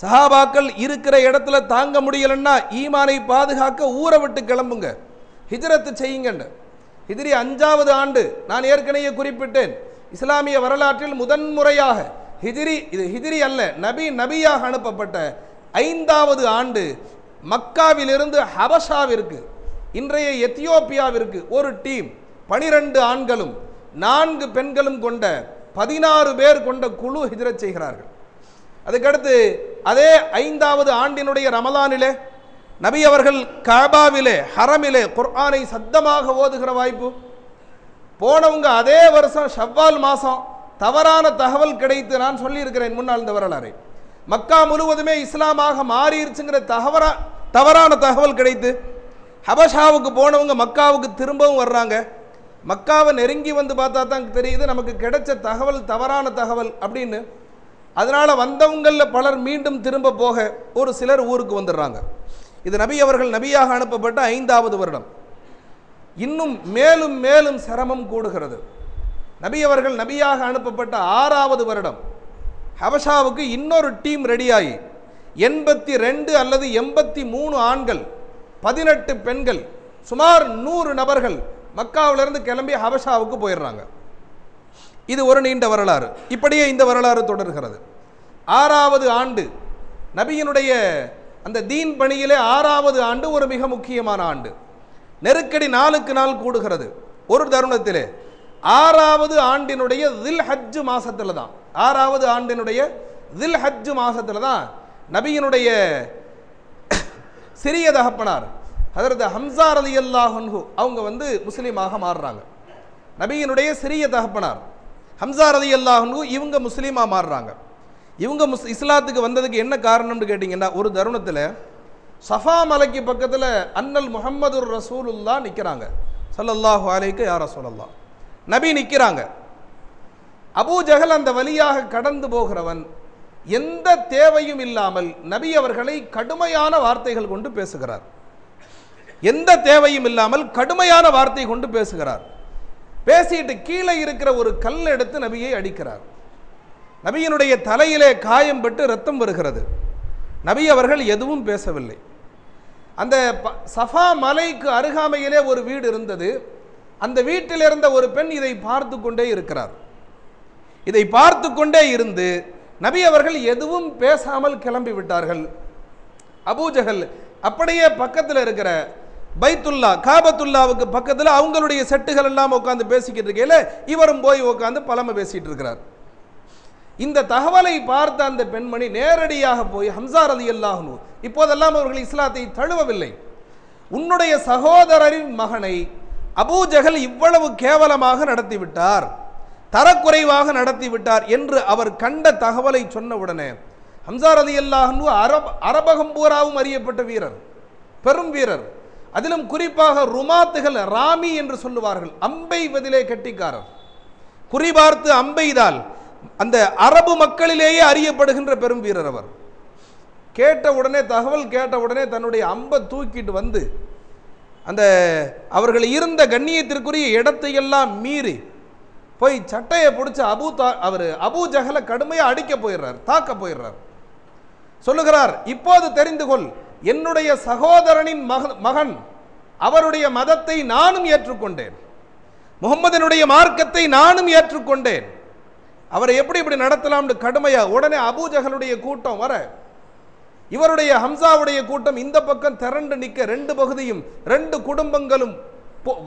சஹாபாக்கள் இருக்கிற இடத்துல தாங்க முடியலன்னா ஈமானை பாதுகாக்க ஊரை விட்டு கிளம்புங்க. ஹிஜரத்து செய்யுங்கன்னு. ஹிதிரி அஞ்சாவது ஆண்டு நான் ஏற்கனவே குறிப்பிட்டேன். இஸ்லாமிய வரலாற்றில் முதன்முறையாக ஹிதிரி இது ஹிதிரி அல்ல நபி நபியாக அனுப்பப்பட்ட ஐந்தாவது ஆண்டு மக்காவிலிருந்து ஹபஷாவிற்கு இன்றைய எத்தியோப்பியாவிற்கு ஒரு டீம் பனிரெண்டு ஆண்களும் நான்கு பெண்களும் கொண்ட பதினாறு பேர் கொண்ட குழு ஹிஜரச் செய்கிறார்கள். அதுக்கடுத்து அதே ஐந்தாவது ஆண்டினுடைய ரமலானிலே நபி அவர்கள் காபாவிலே ஹரமிலே குர்ஆனை சத்தமாக ஓதுகிற வாய்ப்பு. போனவங்க அதே வருஷம் ஷவ்வால் மாதம் தவறான தகவல் கிடைத்து நான் சொல்லியிருக்கிறேன் முன்னால் இந்த வரலாறு. மக்கா முழுவதுமே இஸ்லாமாக மாறிடுச்சுங்கிற தகவரா தவறான தகவல் கிடைத்து ஹபஷாவுக்கு போனவங்க மக்காவுக்கு திரும்பவும் வர்றாங்க. மக்காவை நெருங்கி வந்து பார்த்தா தான் தெரியுது நமக்கு கிடைச்ச தகவல் தவறான தகவல் அப்படின்னு. அதனால் வந்தவங்களில் பலர் மீண்டும் திரும்ப போக ஒரு சிலர் ஊருக்கு வந்துடுறாங்க. இது நபி அவர்கள் நபியாக அனுப்பப்பட்ட ஐந்தாவது வருடம். இன்னும் மேலும் மேலும் சிரமம் கூடுகிறது. நபி அவர்கள் நபியாக அனுப்பப்பட்ட ஆறாவது வருடம். ஹபஷாவுக்கு இன்னொரு டீம் ரெடியாகி எண்பத்தி ரெண்டு அல்லது எண்பத்தி மூணு ஆண்கள் பதினெட்டு பெண்கள் சுமார் நூறு நபர்கள் மக்காவிலிருந்து கிளம்பி ஹபஷாவுக்கு போயிடுறாங்க. இது ஒரு நீண்ட வரலாறு. இப்படியே இந்த வரலாறு தொடர்கிறது. ஆறாவது ஆண்டு நபியினுடைய அந்த தீன் பணியிலே ஆறாவது ஆண்டு ஒரு மிக முக்கியமான ஆண்டு. நெருக்கடி நாளுக்கு நாள் கூடுகிறது. ஒரு தருணத்திலே ஆறாவது ஆண்டினுடைய தில் ஹஜ்ஜு மாசத்துல தான். ஆறாவது ஆண்டினுடைய தில் ஹஜ்ஜு மாசத்துல தான் நபியினுடைய சிறிய தகப்பனார் அதரது ஹம்சா அலி அல்லாஹன்ஹு அவங்க வந்து முஸ்லீமாக மாறுறாங்க. நபியினுடைய சிறிய தகப்பனார் ஹம்சா அலி அல்லாஹன்ஹு இவங்க முஸ்லீமாக மாறுறாங்க. இவங்க முஸ் இஸ்லாத்துக்கு வந்ததுக்கு என்ன காரணம்னு கேட்டிங்கன்னா ஒரு தருணத்தில் சஃபா மலைக்கு பக்கத்தில் அன்னல் முகமது ரசூலுல்லா நிற்கிறாங்க ஸல்லல்லாஹு அலைக்கு யார் ரசூலல்லா. நபி நிற்கிறாங்க அபூ ஜஹல் அந்த வழியாக கடந்து போகிறவன் எந்த தேவையும் இல்லாமல் நபி அவர்களை கடுமையான வார்த்தைகள் கொண்டு பேசுகிறார். எந்த தேவையும் இல்லாமல் கடுமையான வார்த்தை கொண்டு பேசுகிறார். பேசிட்டு கீழே இருக்கிற ஒரு கல் எடுத்து நபியை அடிக்கிறார். நபியினுடைய தலையிலே காயம் பட்டு ரத்தம் வருகிறது. நபி அவர்கள் எதுவும் பேசவில்லை. அந்த ப- சஃபா மலைக்கு அருகாமையிலே ஒரு வீடு இருந்தது. அந்த வீட்டில் இருந்த ஒரு பெண் இதை பார்த்து கொண்டே இருக்கிறார். இதை பார்த்து கொண்டே இருந்து நபி அவர்கள் எதுவும் பேசாமல் கிளம்பி விட்டார்கள். அபூஜகல் அப்படியே பக்கத்தில் இருக்கிற பைத்துல்லா காபத்துல்லாவுக்கு பக்கத்தில் அவங்களுடைய செட்டுகள் எல்லாம் உட்காந்து பேசிக்கிட்டு இருக்கையில் இவரும் போய் உட்காந்து பழமை பேசிகிட்டு இருக்கிறார். இந்த தகவலை பார்த்த அந்த பெண்மணி நேரடியாக போய் ஹம்சார் அலி அல்லாஹனு இப்போதெல்லாம் அவர்கள் இஸ்லாத்தை தழுவவில்லை. உன்னுடைய சகோதரரின் மகனை அபூஜகல் இவ்வளவு கேவலமாக நடத்திவிட்டார் தரக்குறைவாக நடத்திவிட்டார் என்று அவர் கண்ட தகவலை சொன்ன உடனே ஹம்சார் அலி அல்லாஹனு அரப் அரபகம் பூராவும் அறியப்பட்ட வீரர் பெரும் வீரர். அதிலும் குறிப்பாக ருமாத்துகள் ராமி என்று சொல்லுவார்கள் அம்பை பதிலே கெட்டிக்காரர். குறிபார்த்து அம்பெய்தால் அந்த அரபு மக்களிலேயே அறியப்படுகின்ற பெரும் வீரர் அவர். கேட்ட உடனே தகவல் கேட்ட உடனே தன்னுடைய அம்பை தூக்கிட்டு வந்து அந்த அவர்கள் இருந்த கண்ணியத்திற்குரிய இடத்தையெல்லாம் மீறி போய் சட்டையை பிடிச்சி அபு தா அவர் அபு ஜஹலை கடுமையாக அடிக்க போயிடுறார் தாக்க போயிடுறார். சொல்லுகிறார் இப்போது தெரிந்து கொள் என்னுடைய சகோதரனின் மக மகன் அவருடைய மதத்தை நானும் ஏற்றுக்கொண்டேன். முகம்மதனுடைய மார்க்கத்தை நானும் ஏற்றுக்கொண்டேன். அவரை எப்படி இப்படி நடத்தலாம்னு கடுமையா உடனே அபூஜகனுடைய கூட்டம் வர இவருடைய ஹம்சாவுடைய கூட்டம் இந்த பக்கம் திரண்டு நிற்க ரெண்டு பகுதியும் ரெண்டு குடும்பங்களும்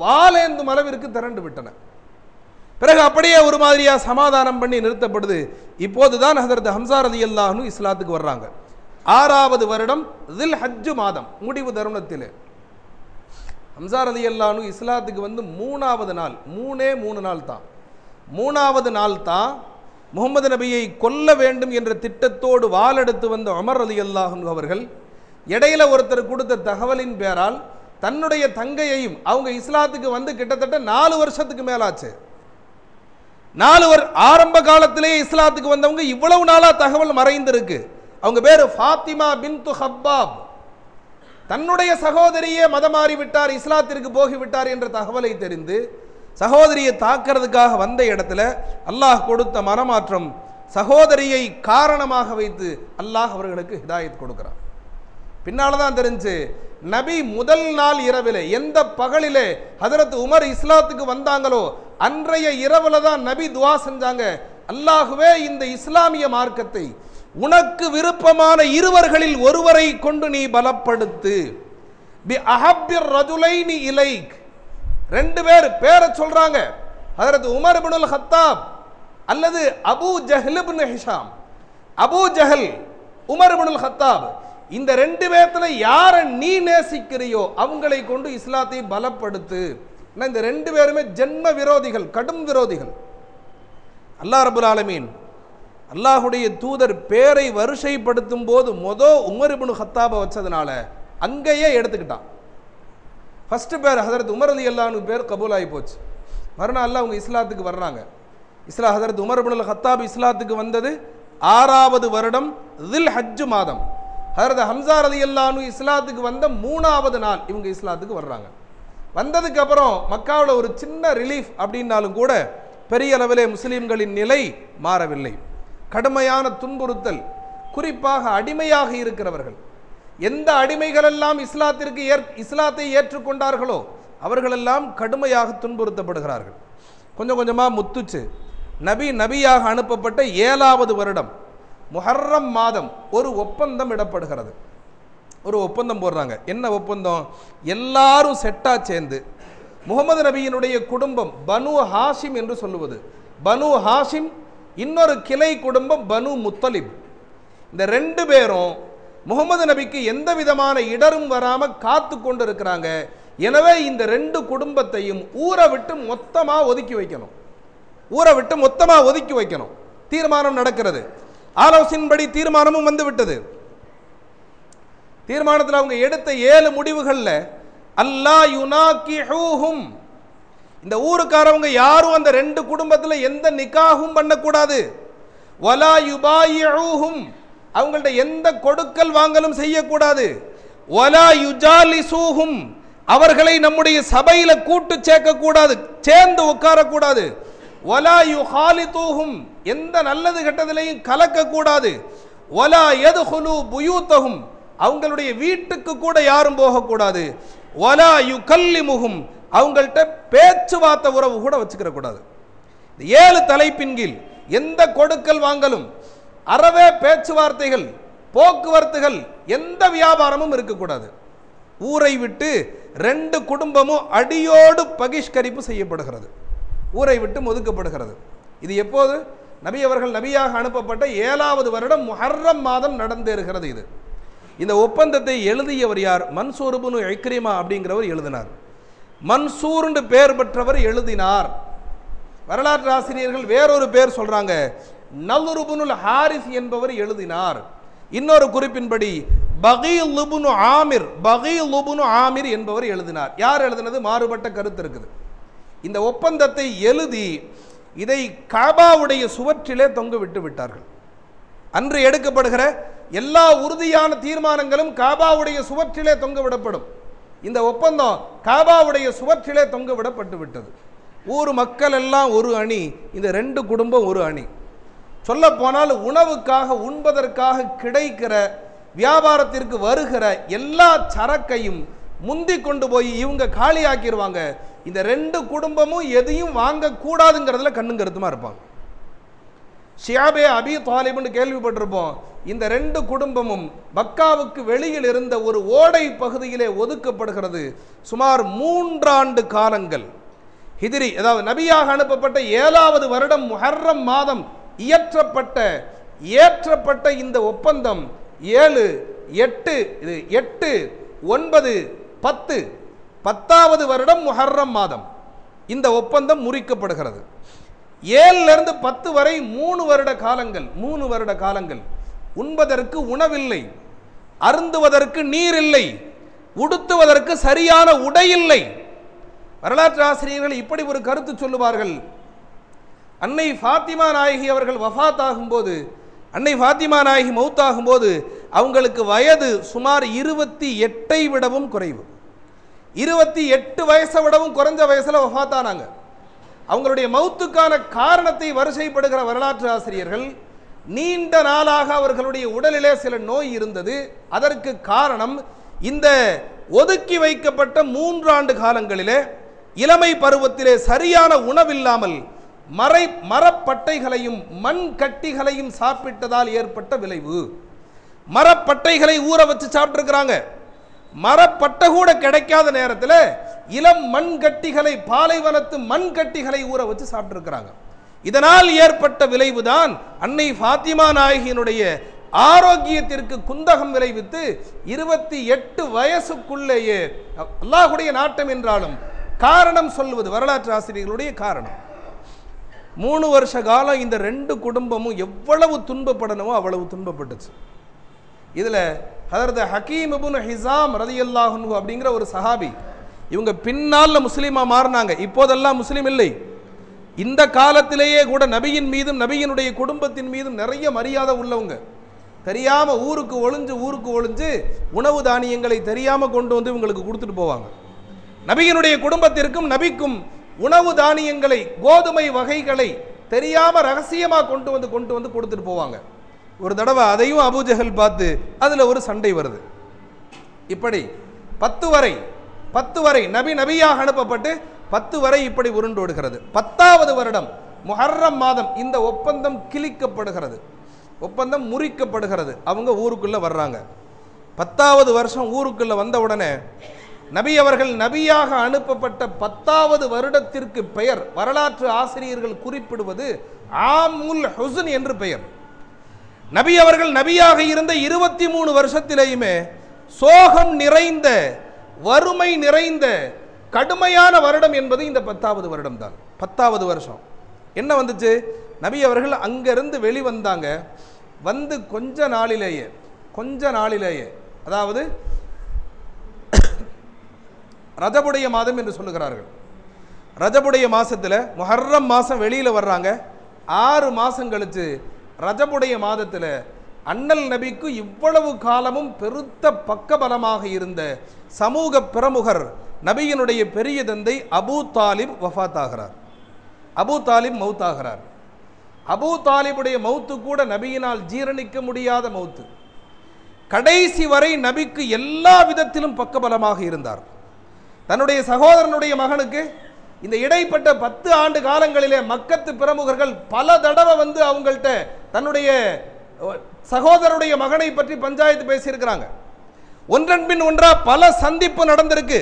வாலேந்தும் அளவிற்கு திரண்டு விட்டன. பிறகு அப்படியே ஒரு மாதிரியா சமாதானம் பண்ணி நிறுத்தப்படுது. இப்போதுதான் ஹசரத் ஹம்சா ரதி அல்லாஹ்னு இஸ்லாத்துக்கு வர்றாங்க. ஆறாவது வருடம் தில் ஹஜ்ஜு மாதம் முடிவு தருணத்தில். ஹம்சா ரதி அல்லாஹ்னு இஸ்லாத்துக்கு வந்து மூணாவது நாள் மூணே மூணு நாள் தான் மூணாவது நாள் தான் முகமது நபியை கொல்ல வேண்டும் என்ற திட்டத்தோடு வாளெடுத்து வந்த அமர் அலி அல்லாஹன் அவர்கள் இடையில ஒருத்தர் கொடுத்த தகவலின் பேரால் தன்னுடைய தங்கையையும் அவங்க இஸ்லாத்துக்கு வந்து கிட்டத்தட்ட நாலு வருஷத்துக்கு மேலாச்சு. நாலு வர் ஆரம்ப காலத்திலேயே இஸ்லாத்துக்கு வந்தவங்க இவ்வளவு நாளா தகவல் மறைந்திருக்கு. அவங்க பேரு ஃபாத்திமா பின் ஹப்பாப். தன்னுடைய சகோதரியே மதம் மாறிவிட்டார் இஸ்லாத்திற்கு போகிவிட்டார் என்ற தகவலை தெரிந்து சகோதரியை தாக்கிறதுக்காக வந்த இடத்துல அல்லாஹ் கொடுத்த மனமாற்றம் சகோதரியை காரணமாக வைத்து அல்லாஹ் அவர்களுக்கு ஹிதாயத் கொடுக்கிறார் பின்னால தான் தெரிஞ்சு நபி முதல் நாள் இரவிலே எந்த பகலிலே ஹதரத் உமர் இஸ்லாத்துக்கு வந்தாங்களோ அன்றைய இரவுல தான் நபி துவா செஞ்சாங்க. அல்லாஹுவே இந்த இஸ்லாமிய மார்க்கத்தை உனக்கு விருப்பமான இருவர்களில் ஒருவரை கொண்டு நீ பலப்படுத்து. பி அஹப்பிர் ரஜுலைனி இலைக். ரெண்டு பேர் பேரை சொல்றாங்க. ஹதரத் உமர் இப்னுல் ஹத்தாப் அல்லது அபு ஜஹல் ஹிஷாம். அபூ ஜஹல் உமர் இப்னுல் ஹத்தாப் இந்த ரெண்டு பேர்த்துல யாரை நீ நேசிக்கிறியோ அவங்களை கொண்டு இஸ்லாத்தை பலப்படுத்து. ஏன்னா இந்த ரெண்டு பேருமே ஜென்ம விரோதிகள் கடும் விரோதிகள். அல்லாஹ் ரபுல் ஆலமீன் அல்லாஹுடைய தூதர் பேரை வரிசைப்படுத்தும் போது மொதல் உமர் இப்னு ஹத்தாபை வச்சதுனால அங்கேயே எடுத்துக்கிட்டான். ஃபஸ்ட்டு பேர் ஹசரத் உமர் அலி அல்லான்னு பேர் கபூல் ஆகி போச்சு. மறுநாள் அவங்க இஸ்லாத்துக்கு வர்றாங்க. இஸ்லா ஹசரத் உமர் அபுல் ஹத்தாப் இஸ்லாத்துக்கு வந்தது ஆறாவது வருடம் தில் ஹஜ்ஜு மாதம். ஹசரத் ஹம்சார் அலி அல்லானு இஸ்லாத்துக்கு வந்த மூணாவது நாள் இவங்க இஸ்லாத்துக்கு வர்றாங்க. வந்ததுக்கப்புறம் மக்காவில் ஒரு சின்ன ரிலீஃப் அப்படின்னாலும் கூட பெரிய அளவிலே முஸ்லீம்களின் நிலை மாறவில்லை. கடுமையான துன்புறுத்தல் குறிப்பாக அடிமையாக இருக்கிறவர்கள். எந்த அடிமைகளெல்லாம் இஸ்லாத்திற்கு ஏற் இஸ்லாத்தை ஏற்றுக்கொண்டார்களோ அவர்களெல்லாம் கடுமையாக துன்புறுத்தப்படுகிறார்கள். கொஞ்சம் கொஞ்சமாக முத்துச்சு. நபி நபியாக அனுப்பப்பட்ட ஏழாவது வருடம் முஹர்ரம் மாதம் ஒரு ஒப்பந்தம் இடப்படுகிறது. ஒரு ஒப்பந்தம் போடுறாங்க. என்ன ஒப்பந்தம்? எல்லாரும் செட்டாக சேர்ந்து முகமது நபியினுடைய குடும்பம் பனு ஹாஷிம் என்று சொல்லுவது. பனு ஹாஷிம் இன்னொரு கிளை குடும்பம் பனு முத்தலிப். இந்த ரெண்டு பேரும் முகமது நபிக்கு எந்த விதமான இடரும் வராமல் காத்து கொண்டு இருக்கிறாங்க. எனவே இந்த ரெண்டு குடும்பத்தையும் ஊரை விட்டு மொத்தமாக ஒதுக்கி வைக்கணும். ஊரை விட்டு மொத்தமாக ஒதுக்கி வைக்கணும். தீர்மானம் நடக்கிறது. ஆலோசனைப்படி தீர்மானமும் வந்து விட்டது தீர்மானத்தில் அவங்க எடுத்த ஏழு முடிவுகளில் அல்லா யுனாக்கிஹூஹும். இந்த ஊருக்காரவங்க யாரும் அந்த ரெண்டு குடும்பத்தில் எந்த நிக்காகும் பண்ணக்கூடாது. வலா யுபாயிஹூஹும். அவங்கள்ட்ட எந்த கொடுக்கல் வாங்கலும் செய்யக்கூடாது. ஒலா யுஜாலி சூஹும் அவர்களை நம்முடைய சபையில கூட்டு சேர்க்க கூடாது சேர்ந்து உட்காரக்கூடாது. ஒலா யுஹாலி தூகும் எந்த நல்லது கெட்டதிலையும் கலக்கக்கூடாது. எது ஹுலு புயூத்தகும் அவங்களுடைய வீட்டுக்கு கூட யாரும் போகக்கூடாது. ஒலா யு கல்லி முகும் அவங்கள்ட்ட பேச்சுவார்த்தை உறவு கூட வச்சுக்கிற கூடாது ஏழு தலைப்பின் கீழ் எந்த கொடுக்கல் வாங்கலும் அறவே பேச்சுவார்த்தைகள் போக்குவரத்துகள் எந்த வியாபாரமும் இருக்கக்கூடாது. ஊரை விட்டு ரெண்டு குடும்பமும் அடியோடு பகிஷ்கரிப்பு செய்யப்படுகிறது. ஊரை விட்டு ஒதுக்கப்படுகிறது. இது எப்போது? நபி அவர்கள் நபியாக அனுப்பப்பட்ட ஏழாவது வருடம் முஹர்ரம் மாதம் நடந்தேறுகிறது இது. இந்த ஒப்பந்தத்தை எழுதியவர் யார்? மன்சூருபுனு ஐக்ரிமா அப்படிங்கிறவர் எழுதினார். மன்சூர்னு பெயர் பெற்றவர் எழுதினார். வரலாற்று ஆசிரியர்கள் வேறொரு பேர் சொல்கிறாங்க நல்ருபுனுல் ஹாரிஸ் என்பவர் எழுதினார். இன்னொரு குறிப்பின்படி பகீலுபுனு ஆமிர் பகீலுபுனு ஆமிர் என்பவர் எழுதினார். யார் எழுதினது? மாறுபட்ட கருத்து இருக்குது. இந்த ஒப்பந்தத்தை எழுதி இதை காபாவுடைய சுவற்றிலே தொங்க விட்டு விட்டார்கள். அன்று எடுக்கப்படுகிற எல்லா உறுதியான தீர்மானங்களும் காபாவுடைய சுவற்றிலே தொங்க விடப்படும். இந்த ஒப்பந்தம் காபாவுடைய சுவற்றிலே தொங்க விடப்பட்டு விட்டது. ஊர் மக்கள் எல்லாம் ஒரு அணி இந்த ரெண்டு குடும்பம் ஒரு அணி. சொல்ல போனால் உணவுக்காக உண்பதற்காக கிடைக்கிற வியாபாரத்திற்கு வருகிற எல்லா சரக்கையும் முந்தி கொண்டு போய் இவங்க காலியாக்கிடுவாங்க இந்த ரெண்டு குடும்பமும் எதையும் வாங்கக்கூடாதுங்கிறதுல கண்ணுங்கருத்துமா இருப்பாங்க. ஷியாபே அபி தாலிப்னு கேள்விப்பட்டிருப்போம். இந்த ரெண்டு குடும்பமும் பக்காவுக்கு வெளியில் இருந்த ஒரு ஓடை பகுதியிலே ஒதுக்கப்படுகிறது. சுமார் மூன்றாண்டு காலங்கள். ஹிதிரி அதாவது நபியாக அனுப்பப்பட்ட ஏழாவது வருடம் முஹர்ரம் மாதம். இயற்றப்பட்ட ஏற்றப்பட்ட இந்த ஒப்பந்தம் ஏழு எட்டு இது எட்டு ஒன்பது பத்து பத்தாவது வருடம் முஹர்ரம் மாதம். இந்த ஒப்பந்தம் முறிக்கப்படுகிறது. ஏழுல இருந்து பத்து வரை மூணு வருட காலங்கள் மூணு வருட காலங்கள். உண்பதற்கு உணவில்லை அருந்துவதற்கு நீர் இல்லை உடுத்துவதற்கு சரியான உடை இல்லை வரலாற்று ஆசிரியர்கள் இப்படி ஒரு கருத்து சொல்லுவார்கள். அன்னை ஃபாத்திமா நாயகி அவர்கள் வஃபாத் ஆகும்போது அன்னை ஃபாத்திமா நாயகி மௌத்தாகும்போது அவங்களுக்கு வயது சுமார் இருபத்தி எட்டை விடவும் குறைவு. இருபத்தி எட்டு வயசை விடவும் குறைஞ்ச வயசில் வஃபாத்தானாங்க அவங்களுடைய மௌத்துக்கான காரணத்தை வரிசைப்படுகிற வரலாற்று ஆசிரியர்கள் நீண்ட நாளாக அவர்களுடைய உடலிலே சில நோய் இருந்தது. அதற்கு காரணம் இந்த ஒதுக்கி வைக்கப்பட்ட மூன்றாண்டு காலங்களிலே இளமை பருவத்திலே சரியான உணவில்லாமல் மறை மரப்பட்டைகளையும் மண் கட்டிகளையும் சாப்பிட்டதால் ஏற்பட்ட விளைவு. மரப்பட்டைகளை ஊற வச்சு சாப்பிட்டுருக்கிறாங்க. மரப்பட்டை கூட கிடைக்காத நேரத்தில் இளம் மண் கட்டிகளை பாலைவனத்து மண் கட்டிகளை ஊற வச்சு சாப்பிட்டுருக்கிறாங்க. இதனால் ஏற்பட்ட விளைவுதான் அன்னை ஃபாத்திமா நாயகியினுடைய ஆரோக்கியத்திற்கு குந்தகம் விளைவித்து இருபத்தி எட்டு வயசுக்குள்ளேயே அல்லாஹுடைய நாட்டம் என்றாலும் காரணம் சொல்லுவது வரலாற்று ஆசிரியர்களுடைய காரணம். மூணு வருஷ காலம் இந்த ரெண்டு குடும்பமும் எவ்வளவு துன்பப்படணுமோ அவ்வளவு துன்பப்பட்டுச்சு. இதில் ஹதரத் ஹக்கீம் இப்னு ஹிசாம் ரதியல்லாஹு அன்ஹு அப்படிங்கிற ஒரு சஹாபி இவங்க பின்னால் முஸ்லீமாக மாறினாங்க. இப்போதெல்லாம் முஸ்லீம் இல்லை. இந்த காலத்திலேயே கூட நபியின் மீதும் நபியினுடைய குடும்பத்தின் மீதும் நிறைய மரியாதை உள்ளவங்க. தெரியாமல் ஊருக்கு ஒளிஞ்சு ஊருக்கு ஒளிஞ்சு உணவு தானியங்களை தெரியாமல் கொண்டு வந்து இவங்களுக்கு கொடுத்துட்டு போவாங்க. நபியினுடைய குடும்பத்திற்கும் நபிக்கும் உணவு தானியங்களை கோதுமை வகைகளை தெரியாம ரகசியமா கொண்டு வந்து கொண்டு வந்து கொடுத்துட்டு போவாங்க. ஒரு தடவை அதையும் அபூஜகல் பார்த்து அதுல ஒரு சண்டை வருது. இப்படி பத்து வரை பத்து வரை நபி நபியாக அனுப்பப்பட்டு பத்து வரை இப்படி உருண்டோடுகிறது பத்தாவது வருடம் முஹர்ரம் மாதம் இந்த ஒப்பந்தம் கிழிக்கப்படுகிறது. ஒப்பந்தம் முறிக்கப்படுகிறது. அவங்க ஊருக்குள்ள வர்றாங்க. பத்தாவது வருஷம் ஊருக்குள்ள வந்த உடனே நபி அவர்கள் நபியாக அனுப்பப்பட்ட பத்தாவது வருடத்திற்கு பெயர் வரலாற்று ஆசிரியர்கள் குறிப்பிடுவது ஆமுல் ஹுசன் என்று பெயர். நபி அவர்கள் நபியாக இருந்த இருபத்தி மூணு வருஷத்திலேயுமே சோகம் நிறைந்த வறுமை நிறைந்த கடுமையான வருடம் என்பது இந்த பத்தாவது வருடம் தான் பத்தாவது வருஷம். என்ன வந்துச்சு? நபி அவர்கள் அங்கிருந்து வெளிவந்தாங்க. வந்து கொஞ்ச நாளிலேயே கொஞ்ச நாளிலேயே அதாவது ரஜபுடைய மாதம் என்று சொல்லுகிறார்கள். ரஜபுடைய மாதத்தில் முஹர்ரம் மாதம் வெளியில் வர்றாங்க. ஆறு மாதம் கழித்து ரஜபுடைய மாதத்தில் அண்ணல் நபிக்கு இவ்வளவு காலமும் பெருத்த பக்கபலமாக இருந்த சமூக பிரமுகர் நபியினுடைய பெரிய தந்தை அபூ தாலிப் வஃபாத் ஆகிறார் அபூ தாலிப் மௌத்தாகிறார். அபூ தாலிபுடைய மௌத்து கூட நபியினால் ஜீரணிக்க முடியாத மௌத்து. கடைசி வரை நபிக்கு எல்லா விதத்திலும் பக்கபலமாக இருந்தார். தன்னுடைய சகோதரனுடைய மகனுக்கு இந்த இடைப்பட்ட பத்து ஆண்டு காலங்களிலே மக்கத்து பிரமுகர்கள் பல தடவை வந்து அவங்கள்ட்ட தன்னுடைய சகோதரருடைய மகனை பற்றி பஞ்சாயத்து பேசியிருக்கிறாங்க. ஒன்றன் பின் ஒன்றா பல சந்திப்பு நடந்திருக்கு.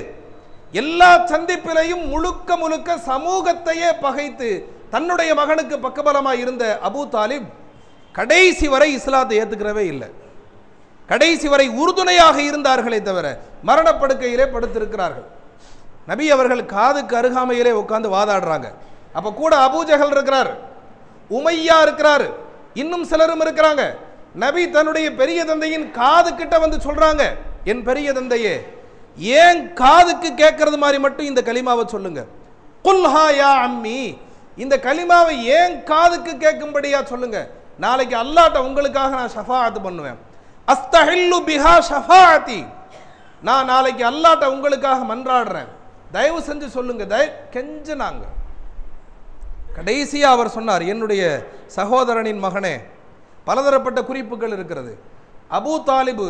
எல்லா சந்திப்பிலையும் முழுக்க முழுக்க சமூகத்தையே பகைத்து தன்னுடைய மகனுக்கு பக்கபலமாக இருந்த அபூ தாலிப் கடைசி வரை இஸ்லாத்தை ஏற்றுக்கிறவே இல்லை. கடைசி வரை உறுதுணையாக இருந்தார்களே தவிர மரணப்படுக்கையிலே படுத்திருக்கிறார்கள். நபி அவர்கள் காதுக்கு அருகாமையிலே உட்கார்ந்து வாதாடுறாங்க. அப்ப கூட அபூஜகல் இருக்கிறார் உமையா இருக்கிறார் இன்னும் சிலரும் இருக்கிறாங்க. நபி தன்னுடைய பெரிய தந்தையின் காது கிட்ட வந்து சொல்றாங்க என் பெரிய தந்தையே ஏன் காதுக்கு கேட்கறது மாதிரி மட்டும் இந்த கலிமாவை சொல்லுங்க. குல்ஹா யா அம்மி இந்த கலிமாவை ஏன் காதுக்கு கேட்கும்படியா சொல்லுங்க. நாளைக்கு அல்லாட்ட உங்களுக்காக நான் ஷஃபாத் பண்ணுவேன். அஸ்தஹில்லு பிஹா ஷஃபாத்தி நான் நாளைக்கு அல்லாட்ட உங்களுக்காக மன்றாடுறேன். தயவு செஞ்சு சொல்லுங்க தய கெஞ்சினாங்க. கடைசியாக அவர் சொன்னார் என்னுடைய சகோதரனின் மகனே பலதரப்பட்ட குறிப்புகள் இருக்கிறது. அபூ தாலிபு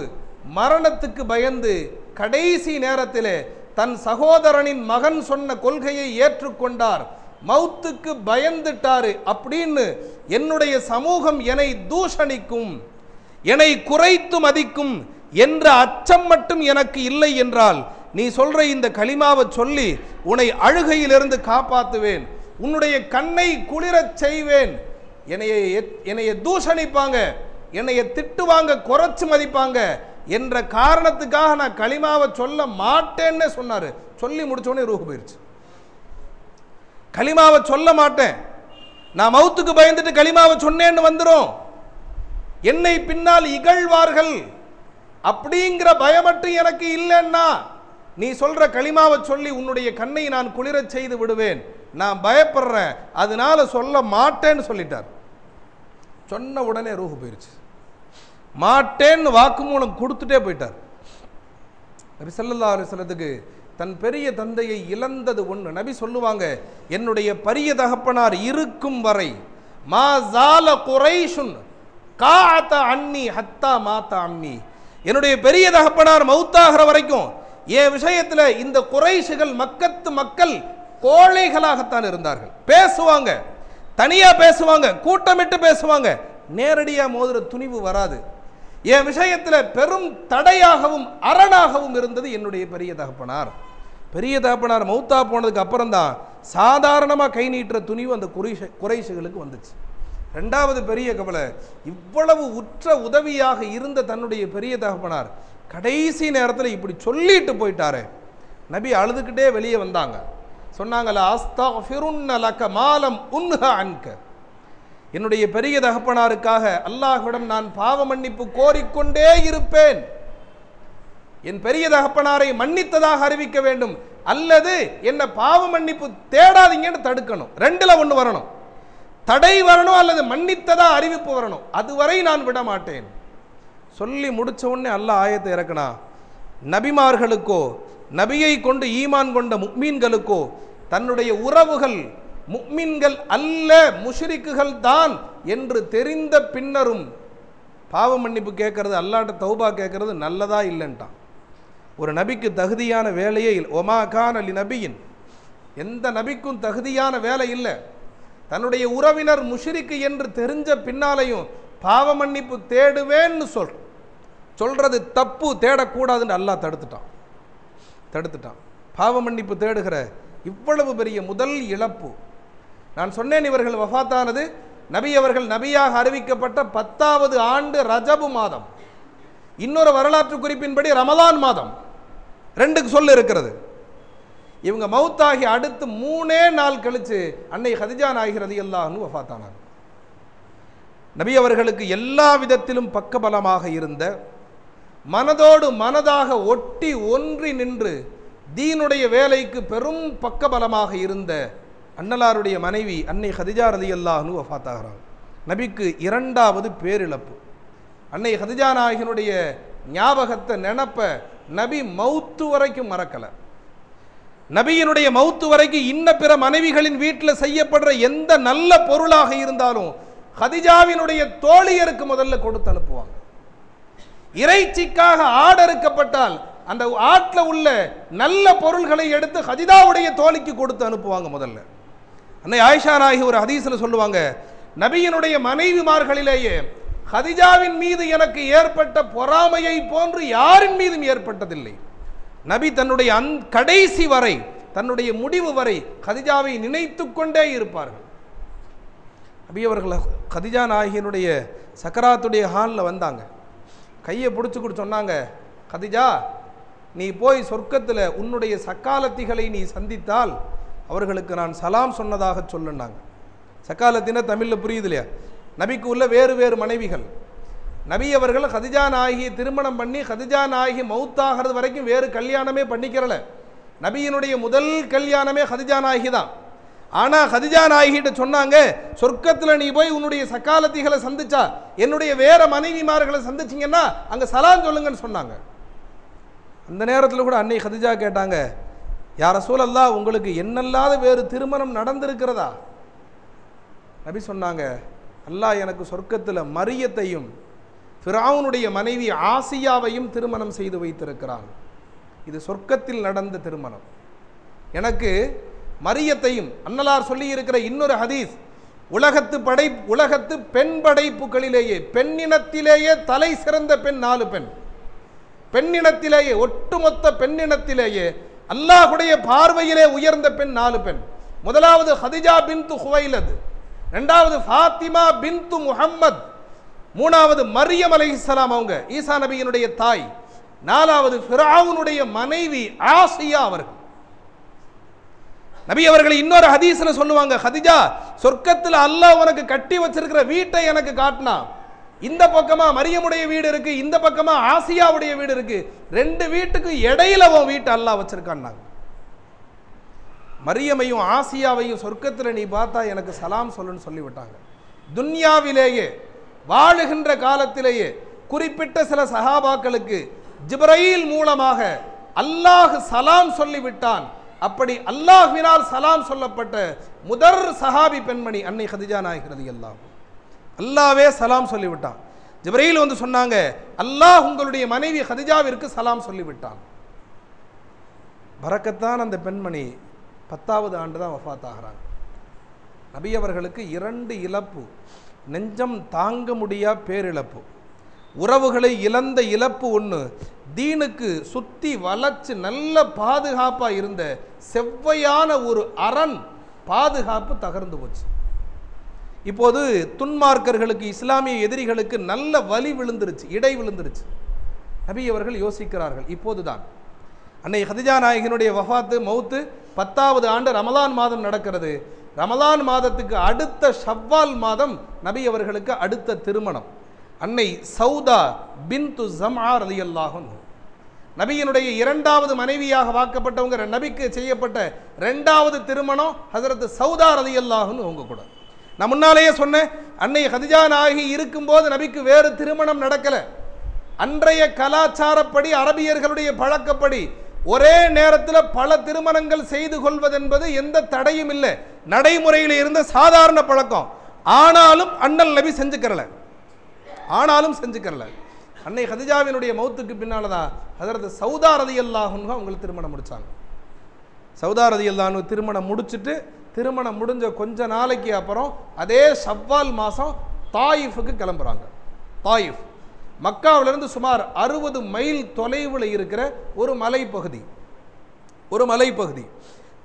மரணத்துக்கு பயந்து கடைசி நேரத்திலே தன் சகோதரனின் மகன் சொன்ன கொள்கையை ஏற்றுக்கொண்டார். மௌத்துக்கு பயந்துட்டாரு அப்படின்னு என்னுடைய சமூகம் என்னை தூஷணிக்கும் என்னை குறைத்து மதிக்கும் என்ற அச்சம் மட்டும் எனக்கு இல்லை என்றால் நீ சொல்ற இந்த களிமாவை சொல்லி உன்னை அழுகையிலிருந்து காப்பாத்துவேன். உன்னுடைய கண்ணை குளிரச் செய்வேன். என்னைய எத்- என்னைய தூஷணிப்பாங்க. என்னைய திட்டுவாங்க குறைச்சு மதிப்பாங்க என்ற காரணத்துக்காக நான் களிமாவை சொல்ல மாட்டேன்னு சொன்னார். சொல்லி முடிச்சோடனே ரூஹு போயிருச்சு. களிமாவை சொல்ல மாட்டேன். நான் மௌத்துக்கு பயந்துட்டு களிமாவை சொன்னேன்னு வந்துடும் என்னை பின்னால் இகழ்வார்கள். அப்படிங்கிற பயமட்டும் எனக்கு இல்லைன்னா நீ சொல்ற களிமாவை சொல்லி உன்னுடைய கண்ணை நான் குளிரச் செய்து விடுவேன். நான் பயப்படுறேன். அதனால சொல்ல மாட்டேன்னு சொல்லிட்டார். சொன்ன உடனே ரூஹு போயிருச்சு. மாட்டேன்னு வாக்குமூலம் கொடுத்துட்டே போயிட்டார். ரிசல்லா ஸல்லல்லாஹு தன் பெரிய தந்தையை இழந்தது ஒன்று நபி சொல்லுவாங்க என்னுடைய பரிய தகப்பனார் இருக்கும் வரை மா ஜால குறைஷுன் காத்த அன்னி ஹத்தா மாத்தா அம்மி என்னுடைய பெரிய தகப்பனார் மௌத்தாகிற வரைக்கும் என் விஷயத்தில் இந்த குறைசுகள் மக்கத்து மக்கள் கோழைகளாகத்தான் இருந்தார்கள். பேசுவாங்க. தனியாக பேசுவாங்க. கூட்டமிட்டு பேசுவாங்க. நேரடியாக மோதுற துணிவு வராது. என் விஷயத்தில் பெரும் தடையாகவும் அரணாகவும் இருந்தது என்னுடைய பெரிய தகப்பனார். பெரிய தகப்பனார் மௌத்தா போனதுக்கு அப்புறம் தான் சாதாரணமாக கை நீட்டுற துணிவு அந்த குறைஷ குறைசுகளுக்கு வந்துச்சு. ரெண்டாவது பெரிய கவலை இவ்வளவு உற்ற உதவியாக இருந்த தன்னுடைய பெரிய தகப்பனார் கடைசி நேரத்தில் இப்படி சொல்லிட்டு போயிட்டாரே. நபி அழுதுகிட்டே வெளியே வந்தாங்க. சொன்னாங்கல்ல அஸ்தஃபிருன்ன மாலம் உன்ஹ அன்க. என்னுடைய பெரிய தகப்பனாருக்காக அல்லாஹ்விடம் நான் பாவ மன்னிப்பு கோரிக்கொண்டே இருப்பேன். என் பெரிய தகப்பனாரை மன்னித்ததாக அறிவிக்க வேண்டும். அல்லது என்ன பாவ மன்னிப்பு தேடாதீங்கன்னு தடுக்கணும். ரெண்டுல ஒன்று வரணும். தடை வரணும் அல்லது மன்னித்ததா அறிவிப்பு வரணும். அதுவரை நான் விட மாட்டேன் சொல்லி முடித்த உடனே அல்ல ஆயத்தை இறக்குனா. நபிமார்களுக்கோ நபியை கொண்டு ஈமான் கொண்ட முக்மீன்களுக்கோ தன்னுடைய உறவுகள் முக்மீன்கள் அல்ல முஷ்ரிக்குகள் தான் என்று தெரிந்த பின்னரும் பாவ மன்னிப்பு கேட்கறது அல்லாட்ட தௌபா கேட்கறது நல்லதா இல்லைன்ட்டான். ஒரு நபிக்கு தகுதியான வேலையே இல்லை. ஒமா கான் அலி நபியின். எந்த நபிக்கும் தகுதியான வேலை இல்லை. தன்னுடைய உறவினர் முஷிரிக்கு என்று தெரிஞ்ச பின்னாலையும் பாவ மன்னிப்பு தேடுவேன்னு சொல்கிறேன் சொல்றது தப்பு தேடக்கூடாதுன்னு அல்லா தடுத்துட்டான். தடுத்துட்டான். பாவ மன்னிப்பு தேடுகிற இவ்வளவு பெரிய முதல் இழப்பு. நான் சொன்னேன் இவர்கள் வஃபாத்தானது நபி அவர்கள் நபியாக அறிவிக்கப்பட்ட பத்தாவது ஆண்டு ரஜபு மாதம். இன்னொரு வரலாற்று குறிப்பின்படி ரமலான் மாதம். ரெண்டுக்கு சொல் இருக்கிறது. இவங்க மவுத்தாகி அடுத்து மூணே நாள் கழிச்சு அன்னை ஹதிஜா ஆகிறது எல்லாம்னு வஃபாத்தானாங்க நபி அவர்களுக்கு எல்லா விதத்திலும் பக்கபலமாக இருந்த மனதோடு மனதாக ஒட்டி ஒன்றி நின்று தீனுடைய வேலைக்கு பெரும் பக்கபலமாக இருந்த அன்னலாருடைய மனைவி அன்னை ஹதிஜா ரதி அல்லாஹ்னு வஃபாத்தாகிறாங்க நபிக்கு இரண்டாவது பேரிழப்பு. அன்னை ஹதிஜா நாயகனுடைய ஞாபகத்தை நினப்ப நபி மௌத்து வரைக்கும் மறக்கலை. நபியினுடைய மௌத்து வரைக்கும் இன்ன பிற மனைவிகளின் வீட்டில் செய்யப்படுற எந்த நல்ல பொருளாக இருந்தாலும் ஹதிஜாவினுடைய தோழியருக்கு முதல்ல கொடுத்து அனுப்புவாங்க. இறைச்சிக்காக ஆடறுக்கப்பட்டால் அந்த ஆட்டில் உள்ள நல்ல பொருள்களை எடுத்து ஹதிதாவுடைய தோழிக்கு கொடுத்து அனுப்புவாங்க முதல்ல. அன்னை ஆயிஷா நாயகி ஒரு ஹதீஸில் சொல்லுவாங்க நபியினுடைய மனைவிமார்களிலேயே ஹதிஜாவின் மீது எனக்கு ஏற்பட்ட பொறாமையை போன்று யாரின் மீதும் ஏற்பட்டதில்லை. நபி தன்னுடைய அந் கடைசி வரை தன்னுடைய முடிவு வரை கதிஜாவை நினைத்து கொண்டே இருப்பார்கள். நபி அவர்கள் கதிஜா நாயகியினுடைய சக்கராத்துடைய ஹாலில் வந்தாங்க. கையை பிடிச்சி சொன்னாங்க கதிஜா நீ போய் சொர்க்கத்தில் உன்னுடைய சக்காலத்திகளை நீ சந்தித்தால் அவர்களுக்கு நான் சலாம் சொன்னதாக சொல்லுனாங்க சக்காலத்தின தமிழில் புரியுது இல்லையா? நபிக்கு உள்ள வேறு வேறு மனைவிகள். நபி அவர்கள் ஹதிஜா நாயகி திருமணம் பண்ணி ஹதிஜா நாயகி மௌத்தாகிறது வரைக்கும் வேறு கல்யாணமே பண்ணிக்கிறல. நபியினுடைய முதல் கல்யாணமே ஹதிஜா நாயகி தான். ஆனால் ஹதிஜா நாயகிட்ட சொன்னாங்க சொர்க்கத்தில் நீ போய் உன்னுடைய சக்காலத்திகளை சந்திச்சா என்னுடைய வேற மனைவிமார்களை சந்திச்சிங்கன்னா அங்கே சலான் சொல்லுங்கன்னு சொன்னாங்க. அந்த நேரத்தில் கூட அன்னை ஹதிஜா கேட்டாங்க யார சூழல்லா உங்களுக்கு என்னல்லாத வேறு திருமணம் நடந்திருக்கிறதா? நபி சொன்னாங்க அல்லாஹ் எனக்கு சொர்க்கத்தில் மரியத்தையும் ஃபிராவுனுடைய மனைவி ஆசியாவையும் திருமணம் செய்து வைத்திருக்கிறான். இது சொர்க்கத்தில் நடந்த திருமணம். எனக்கு மரியத்தையும் அன்னலார் சொல்லி இருக்கிற இன்னொரு ஹதீஸ் உலகத்து படை உலகத்து பெண் படைப்புகளிலேயே பெண்ணினத்திலேயே தலை சிறந்த பெண் நாலு பெண். பெண்ணினத்திலேயே ஒட்டுமொத்த பெண்ணினத்திலேயே அல்லாஹுடைய பார்வையிலே உயர்ந்த பெண் நாலு பெண். முதலாவது ஹதிஜா பின்து ஹுவைலது ரெண்டாவது ஃபாத்திமா பின்து முஹம்மத் மூணாவது மரியம் அலைஹிஸ்ஸலாம் அவங்க ஈசா நபியினுடைய தாய் நாலாவது ஃபிராவுனுடைய மனைவி ஆசியா அவர்கள். நபி அவர்கள் இன்னொரு ஹதீஸ்ல சொல்லுவாங்க ஹதிஜா சொர்க்கத்தில் அல்லாஹ் உனக்கு கட்டி வச்சிருக்கிற வீட்டை எனக்கு காட்டினா இந்த பக்கமா மரியமுடைய வீடு இருக்கு இந்த பக்கமா ஆசியாவுடைய வீடு இருக்கு ரெண்டு வீட்டுக்கு இடையில உன் வீட்டை அல்லாஹ் வச்சிருக்கான்னாங்க. மரியமையும் ஆசியாவையும் சொர்க்கத்தில் நீ பார்த்தா எனக்கு சலாம் சொல்லுன்னு சொல்லிவிட்டாங்க. துன்யாவிலேயே வாழுகின்ற காலத்திலேயே குறிப்பிட்ட சில சஹாபாக்களுக்கு ஜிப்ரயில் மூலமாக அல்லாஹ் சலாம் சொல்லிவிட்டான். அப்படி அல்லாஹ்வினால் சலாம் சொல்லப்பட்ட முதற் சஹாபி பெண்மணி அன்னை ஹதிஜா நாயகிறது எல்லாம் அல்லாவே சலாம் சொல்லிவிட்டான். ஜிப்ரையில் வந்து சொன்னாங்க அல்லாஹ் உங்களுடைய மனைவி ஹதிஜாவிற்கு சலாம் சொல்லிவிட்டான். பறக்கத்தான் அந்த பெண்மணி பத்தாவது ஆண்டு தான் வஃபாத் ஆகிறாங்க நபி அவர்களுக்கு இரண்டு இழப்பு நெஞ்சம் தாங்க முடியா பேரிழப்பு. உறவுகளை இழந்த இழப்பு ஒன்று தீனுக்கு சுற்றி வளைச்சு நல்ல பாதுகாப்பாக இருந்த செவ்வையான ஒரு அரண் பாதுகாப்பு தகர்ந்து போச்சு. இப்போது துன்மார்க்கர்களுக்கு இஸ்லாமிய எதிரிகளுக்கு நல்ல வலி விழுந்துருச்சு இடை விழுந்துருச்சு. நபி அவர்கள் யோசிக்கிறார்கள் இப்போதுதான். அன்னை ஹதிஜா நாயகனுடைய வஃபாத்து மௌத்து பத்தாவது ஆண்டு ரமலான் மாதம் நடக்கிறது. ரமலான் மாதத்துக்கு அடுத்த ஷவ்வால் மாதம் நபி அவர்களுக்கு அடுத்த திருமணம். அன்னை சௌதா பின்து ஜம்ஆர் அலி அல்லாஹும் நபியினுடைய இரண்டாவது மனைவியாக வாக்கப்பட்டவங்க நபிக்கு செய்யப்பட்ட ரெண்டாவது திருமணம் ஹசரத் சௌதா ரலியல்லாஹுன்னு அவங்க கூட. நான் முன்னாலேயே சொன்னேன் அன்னை ஹதிஜா நாயகி இருக்கும்போது நபிக்கு வேறு திருமணம் நடக்கலை. அன்றைய கலாச்சாரப்படி அரபியர்களுடைய பழக்கப்படி ஒரே நேரத்தில் பல திருமணங்கள் செய்து கொள்வதென்பது எந்த தடையும் இல்லை. நடைமுறையில் இருந்த சாதாரண பழக்கம். ஆனாலும் அண்ணல் நபி செஞ்சுக்கிறலை. ஆனாலும் செஞ்சுக்கிறல. அன்னை ஹதிஜாவினுடைய மௌத்துக்கு பின்னால் தான் ஹதரத் சௌதா ரதி அல்லாஹுன்னு அவங்களுக்கு திருமணம் முடித்தாங்க சௌதா ரதி அல்லாஹ்னு திருமணம் முடிச்சுட்டு திருமணம் முடிஞ்ச கொஞ்ச நாளைக்கு அப்புறம் அதே சவ்வால் மாதம் தாயிஃபுக்கு கிளம்புறாங்க. தாயிஃப் மக்காவிலிருந்து சுமார் அறுபது மைல் தொலைவில் இருக்கிற ஒரு மலைப்பகுதி. ஒரு மலைப்பகுதி.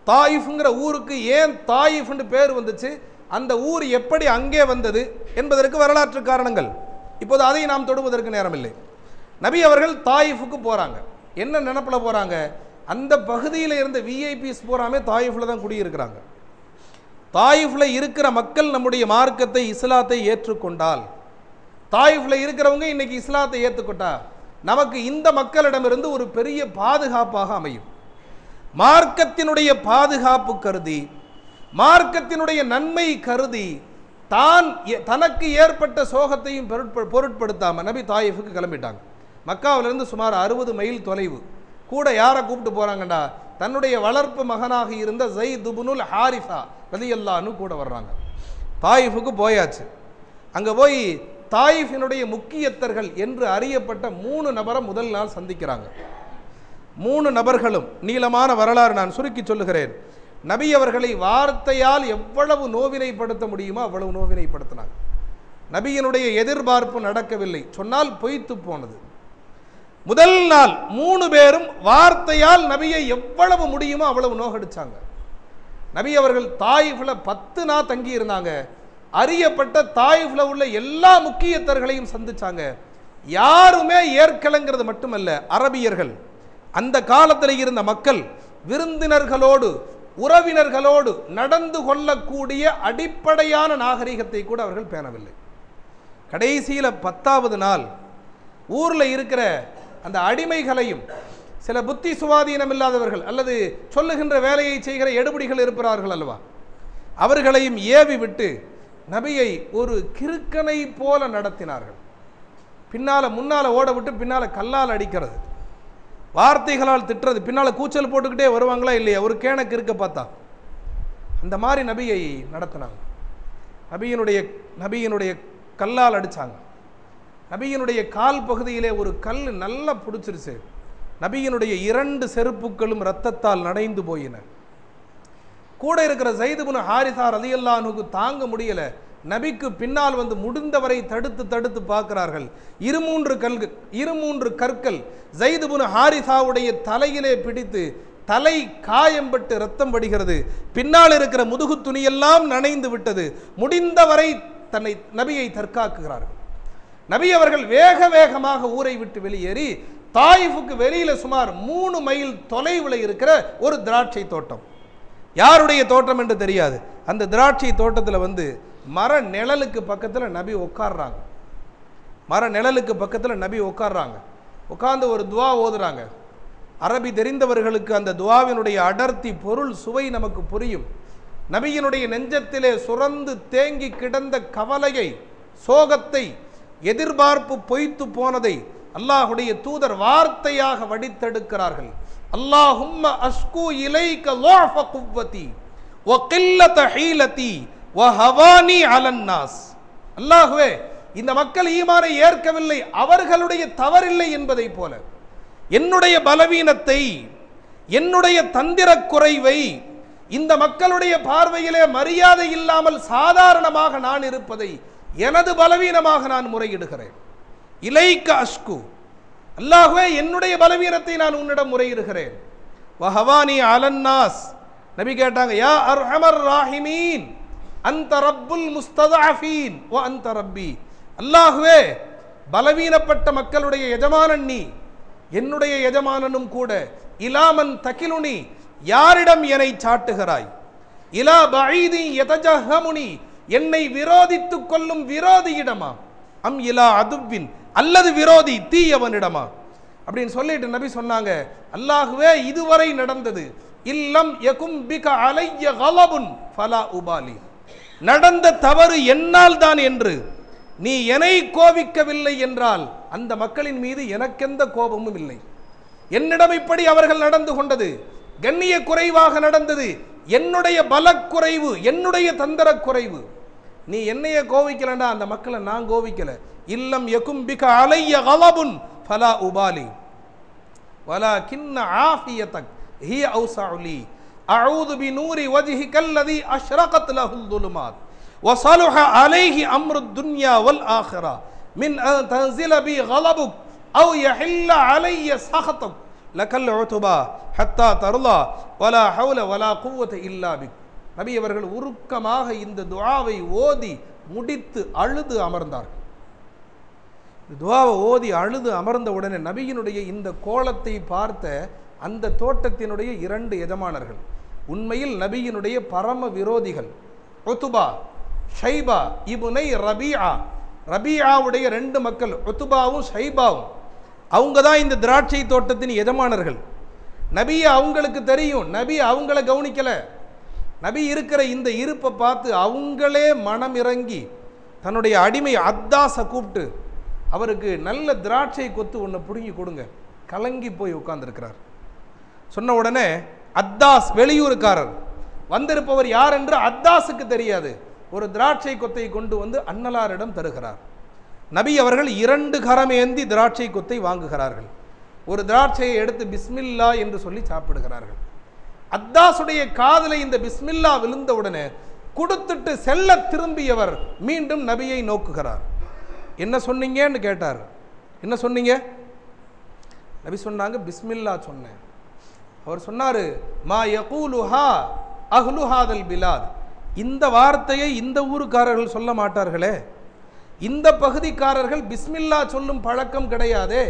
தாயிஃபுங்கிற ஊருக்கு ஏன் தாயிஃப்னு பேர் வந்துச்சு? அந்த ஊர் எப்படி அங்கே வந்தது? என்பதற்கு வரலாற்று காரணங்கள். இப்போது அதை நாம் தொடுவதற்கு நேரமில்லை. நபி அவர்கள் தாயிஃபுக்கு போகிறாங்க என்ன நினப்பில் போகிறாங்க அந்த பகுதியில் இருந்த விஐபிஸ் பூராமே தாயிஃபில் தான் குடியிருக்கிறாங்க. தாயிஃபில் இருக்கிற மக்கள் நம்முடைய மார்க்கத்தை இஸ்லாத்தை ஏற்றுக்கொண்டால் தாயிஃபில் இருக்கிறவங்க இன்னைக்கு இஸ்லாத்தை ஏற்றுக்கொண்டா நமக்கு இந்த மக்களிடமிருந்து ஒரு பெரிய பாதுகாப்பாக அமையும். மார்க்கத்தினுடைய பாதுகாப்பு கருதி மார்க்கத்தினுடைய நன்மை கருதி தான் எ- தனக்கு ஏற்பட்ட சோகத்தையும் பொருட்படுத்தாமல் நபி தாயிஃபுக்கு கிளம்பிட்டாங்க. மக்காவிலிருந்து சுமார் அறுபது மைல் தொலைவு. கூட யாரை கூப்பிட்டு போகிறாங்கடா தன்னுடைய வளர்ப்பு மகனாக இருந்த ஜெய் துபுனுல் ஹாரிஃபா ரதியல்லான்னு கூட வர்றாங்க. தாயிஃபுக்கு போயாச்சு. அங்கே போய் தாயிஃபினுடைய முக்கியத்தர்கள் என்று அறியப்பட்ட மூணு நபரை முதல் நாள் சந்திக்கிறாங்க. மூணு நபர்களும் நீளமான வரலாறு நான் சுருக்கி சொல்லுகிறேன். நபி அவர்களை வார்த்தையால் எவ்வளவு நோவினைப்படுத்த முடியுமோ அவ்வளவு நோவினைப்படுத்தினாங்க நபியினுடைய எதிர்பார்ப்பு நடக்கவில்லை. சொன்னால் பொய்த்து போனது. முதல் நாள் மூணு பேரும் வார்த்தையால் நபியை எவ்வளவு முடியுமோ அவ்வளவு நோகடிச்சாங்க. நபி அவர்கள் தாயிஃபில் பத்து நாள் தங்கி இருந்தாங்க. அறியப்பட்ட தாயிஃபில் உள்ள எல்லா முக்கியத்தர்களையும் சந்திச்சாங்க. யாருமே ஏற்கலங்கிறது மட்டுமல்ல அரபியர்கள். அந்த காலத்தில் இருந்த மக்கள் விருந்தினர்களோடு உறவினர்களோடு நடந்து கொள்ளக்கூடிய அடிப்படையான நாகரிகத்தை கூட அவர்கள் பேணவில்லை. கடைசியில் பத்தாவது நாள் ஊரில் இருக்கிற அந்த அடிமைகளையும் சில புத்தி சுவாதீனம் இல்லாதவர்கள் அல்லது சொல்லுகின்ற வேலையை செய்கிற எடுபடிகள் இருப்பார்கள் அல்லவா? அவர்களையும் ஏவி விட்டு நபியை ஒரு கிறுக்கனை போல நடத்தினார்கள். பின்னால முன்னால ஓட விட்டு பின்னால் கல்லால் அடிக்கிறது. வார்த்தைகளால் திட்டுறது. பின்னால் கூச்சல் போட்டுக்கிட்டே வருவாங்களா இல்லையா? ஒரு கேணக்கு இருக்க பார்த்தா. அந்த மாதிரி நபியை நடத்தினாங்க. நபியினுடைய நபியினுடைய கல்லால் அடித்தாங்க நபியினுடைய கால் பகுதியிலே ஒரு கல் நல்லா பிடிச்சிருச்சு. நபியினுடைய இரண்டு செருப்புக்களும் இரத்தத்தால் நடைந்து போயின. கூட இருக்கிற ஜெயிதுபுன் ஹாரிசார் ரலியல்லானுக்கு தாங்க முடியலை. நபிக்கு பின்னால் வந்து முடிந்தவரை தடுத்து தடுத்து பார்க்கிறார்கள். இருமூன்று கல்கள் இருமூன்று கற்கள் ஜெய்துபுன் ஹாரிசாவுடைய தலையிலே பிடித்து தலை காயம்பட்டு ரத்தம் வடிகிறது. பின்னால் இருக்கிற முதுகு துணியெல்லாம் நனைந்து விட்டது. முடிந்தவரை தன்னை நபியை தற்காக்குகிறார்கள். நபி அவர்கள் வேக வேகமாக ஊரை விட்டு வெளியேறி தாயிஃபுக்கு வெளியில சுமார் மூணு மைல் தொலைவில் இருக்கிற ஒரு திராட்சை தோட்டம். யாருடைய தோட்டம் என்று தெரியாது. அந்த திராட்சை தோட்டத்தில் வந்து மர நிழலுக்கு பக்கத்தில் நபி உட்காடுறாங்க மர நிழலுக்கு பக்கத்தில் நபி உட்கார்றாங்க. உட்காந்து ஒரு துவா ஓதுறாங்க. அரபி தெரிந்தவர்களுக்கு அந்த துவாவினுடைய அடர்த்தி பொருள் சுவை நமக்கு புரியும். நபியினுடைய நெஞ்சத்திலே சுரந்து தேங்கி கிடந்த கவலையை சோகத்தை எதிர்பார்ப்பு பொய்த்து போனதை அல்லாஹுடைய தூதர் வார்த்தையாக வடித்தெடுக்கிறார்கள். அல்லாஹும் அஸ்கு இலைக்க குவ்வதி ஒ கில்லத ஹீலத்தி வஹவானி அலன்னாஸ். அல்லாஹுவே இந்த மக்கள் ஈமானை ஏற்கவில்லை அவர்களுடைய தவறில்லை என்பதை போல. என்னுடைய பலவீனத்தை என்னுடைய தந்திர குறைவை இந்த மக்களுடைய பார்வையிலே மரியாதை இல்லாமல் சாதாரணமாக நான் இருப்பதை எனது பலவீனமாக நான் முறையிடுகிறேன். இலைக்க அஷ்கு. அல்லாஹுவே என்னுடைய பலவீனத்தை நான் உன்னிடம் முறையிடுகிறேன். வஹவானி அலன்னாஸ். நபி கேட்டாங்க யா அர்ஹமர் ராஹிமீன். அந்த ரப்புல் முஸ்ததாஃபீன் ஓ அந்த ரப்பி. அல்லாஹுவே பலவீனப்பட்ட மக்களுடைய எஜமானன் நீ. என்னுடைய எஜமானனும் கூட இலாமன் தகிலுனி யாரிடம் என்னை சாட்டுகிறாய்? இலா பைதி எதஜஹமுனி என்னை விரோதித்துக் கொள்ளும் விரோதியிடமா? அம் இலா அதுவின் அல்லது விரோதி தீயவனிடமா? அப்படின்னு சொல்லிட்டு நபி சொன்னாங்க அல்லாஹுவே இதுவரை நடந்தது. இல்லம் எகும் பிக அலைய கலபுன் ஃபலா உபாலி நடந்த தவறு என்னால் தான் என்று. நீ என்னை கோபிக்கவில்லை என்றால் அந்த மக்களின் மீது எனக்கெந்த கோபமும் இல்லை. என்னிடம் இப்படி அவர்கள் நடந்து கொண்டது கண்ணிய குறைவாக நடந்தது என்னுடைய பலக்குறைவு என்னுடைய தந்திர குறைவு நீ என்னைய கோவிக்கலண்டா அந்த மக்களை நான் கோவிக்கல இல்லம் எக்கும் பிக அலைய கலபுன் ஃபலா உபாலி. வலா கிண்ண ஆஃபியதக் ஹி அவுசாலி أعوذ بنور وجهك الذي أشرقت له الظلمات وصلح عليه أمر الدنيا والآخرة من أن تنزل بي غضبك أو يحل علي سخطك لك العتبى حتى ترضى ولا حول ولا قوة إلا بك நபி அவர்கள் உருக்கமாக இந்த துஆவை ஓதி முடித்து அழுது அமர்ந்தார்கள் இந்த துவாவை ஓதி அழுது அமர்ந்த உடனே நபியினுடைய இந்த கோலத்தை பார்த்த அந்த தோட்டத்தினுடைய இரண்டு எஜமானர்கள் உண்மையில் நபியினுடைய பரம விரோதிகள். ஒத்துபா ஷைபா இபுனை ரபியா ரபியாவுடைய ரெண்டு மக்கள் ஒத்துபாவும் ஷைபாவும். அவங்க தான் இந்த திராட்சை தோட்டத்தின் எஜமானர்கள். நபி அவங்களுக்கு தெரியும். நபி அவங்கள கவனிக்கல. நபி இருக்கிற இந்த இருப்பை பார்த்து அவங்களே மனம் இறங்கி தன்னுடைய அடிமை அத்தாசை கூப்பிட்டு அவருக்கு நல்ல திராட்சை கொத்து ஒன்று பிடுங்கி கொடுங்க. கலங்கி போய் உட்கார்ந்திருக்கிறார். சொன்ன உடனே அத்தாஸ் வெளியூருக்காரர். வந்திருப்பவர் யார் என்று அத்தாஸுக்கு தெரியாது. ஒரு திராட்சை கொத்தை கொண்டு வந்து அன்னலாரிடம் தருகிறார். நபி அவர்கள் இரண்டு கரமேந்தி திராட்சை கொத்தை வாங்குகிறார்கள். ஒரு திராட்சையை எடுத்து பிஸ்மில்லா என்று சொல்லி சாப்பிடுகிறார்கள். அத்தாசுடைய காதலை இந்த பிஸ்மில்லா விழுந்தவுடனே கொடுத்துட்டு செல்ல திரும்பியவர் மீண்டும் நபியை நோக்குகிறார். என்ன சொன்னீங்கன்னு கேட்டார். என்ன சொன்னீங்க? நபி சொன்னாங்க பிஸ்மில்லா சொன்னேன். அவர் சொன்னார் மா யகூலுஹா அஹ்லுஹாதல் பிலாத். இந்த வார்த்தையை இந்த ஊருக்காரர்கள் சொல்ல மாட்டார்களே. இந்த பகுதிக்காரர்கள் பிஸ்மில்லா சொல்லும் பழக்கம் கிடையாதே.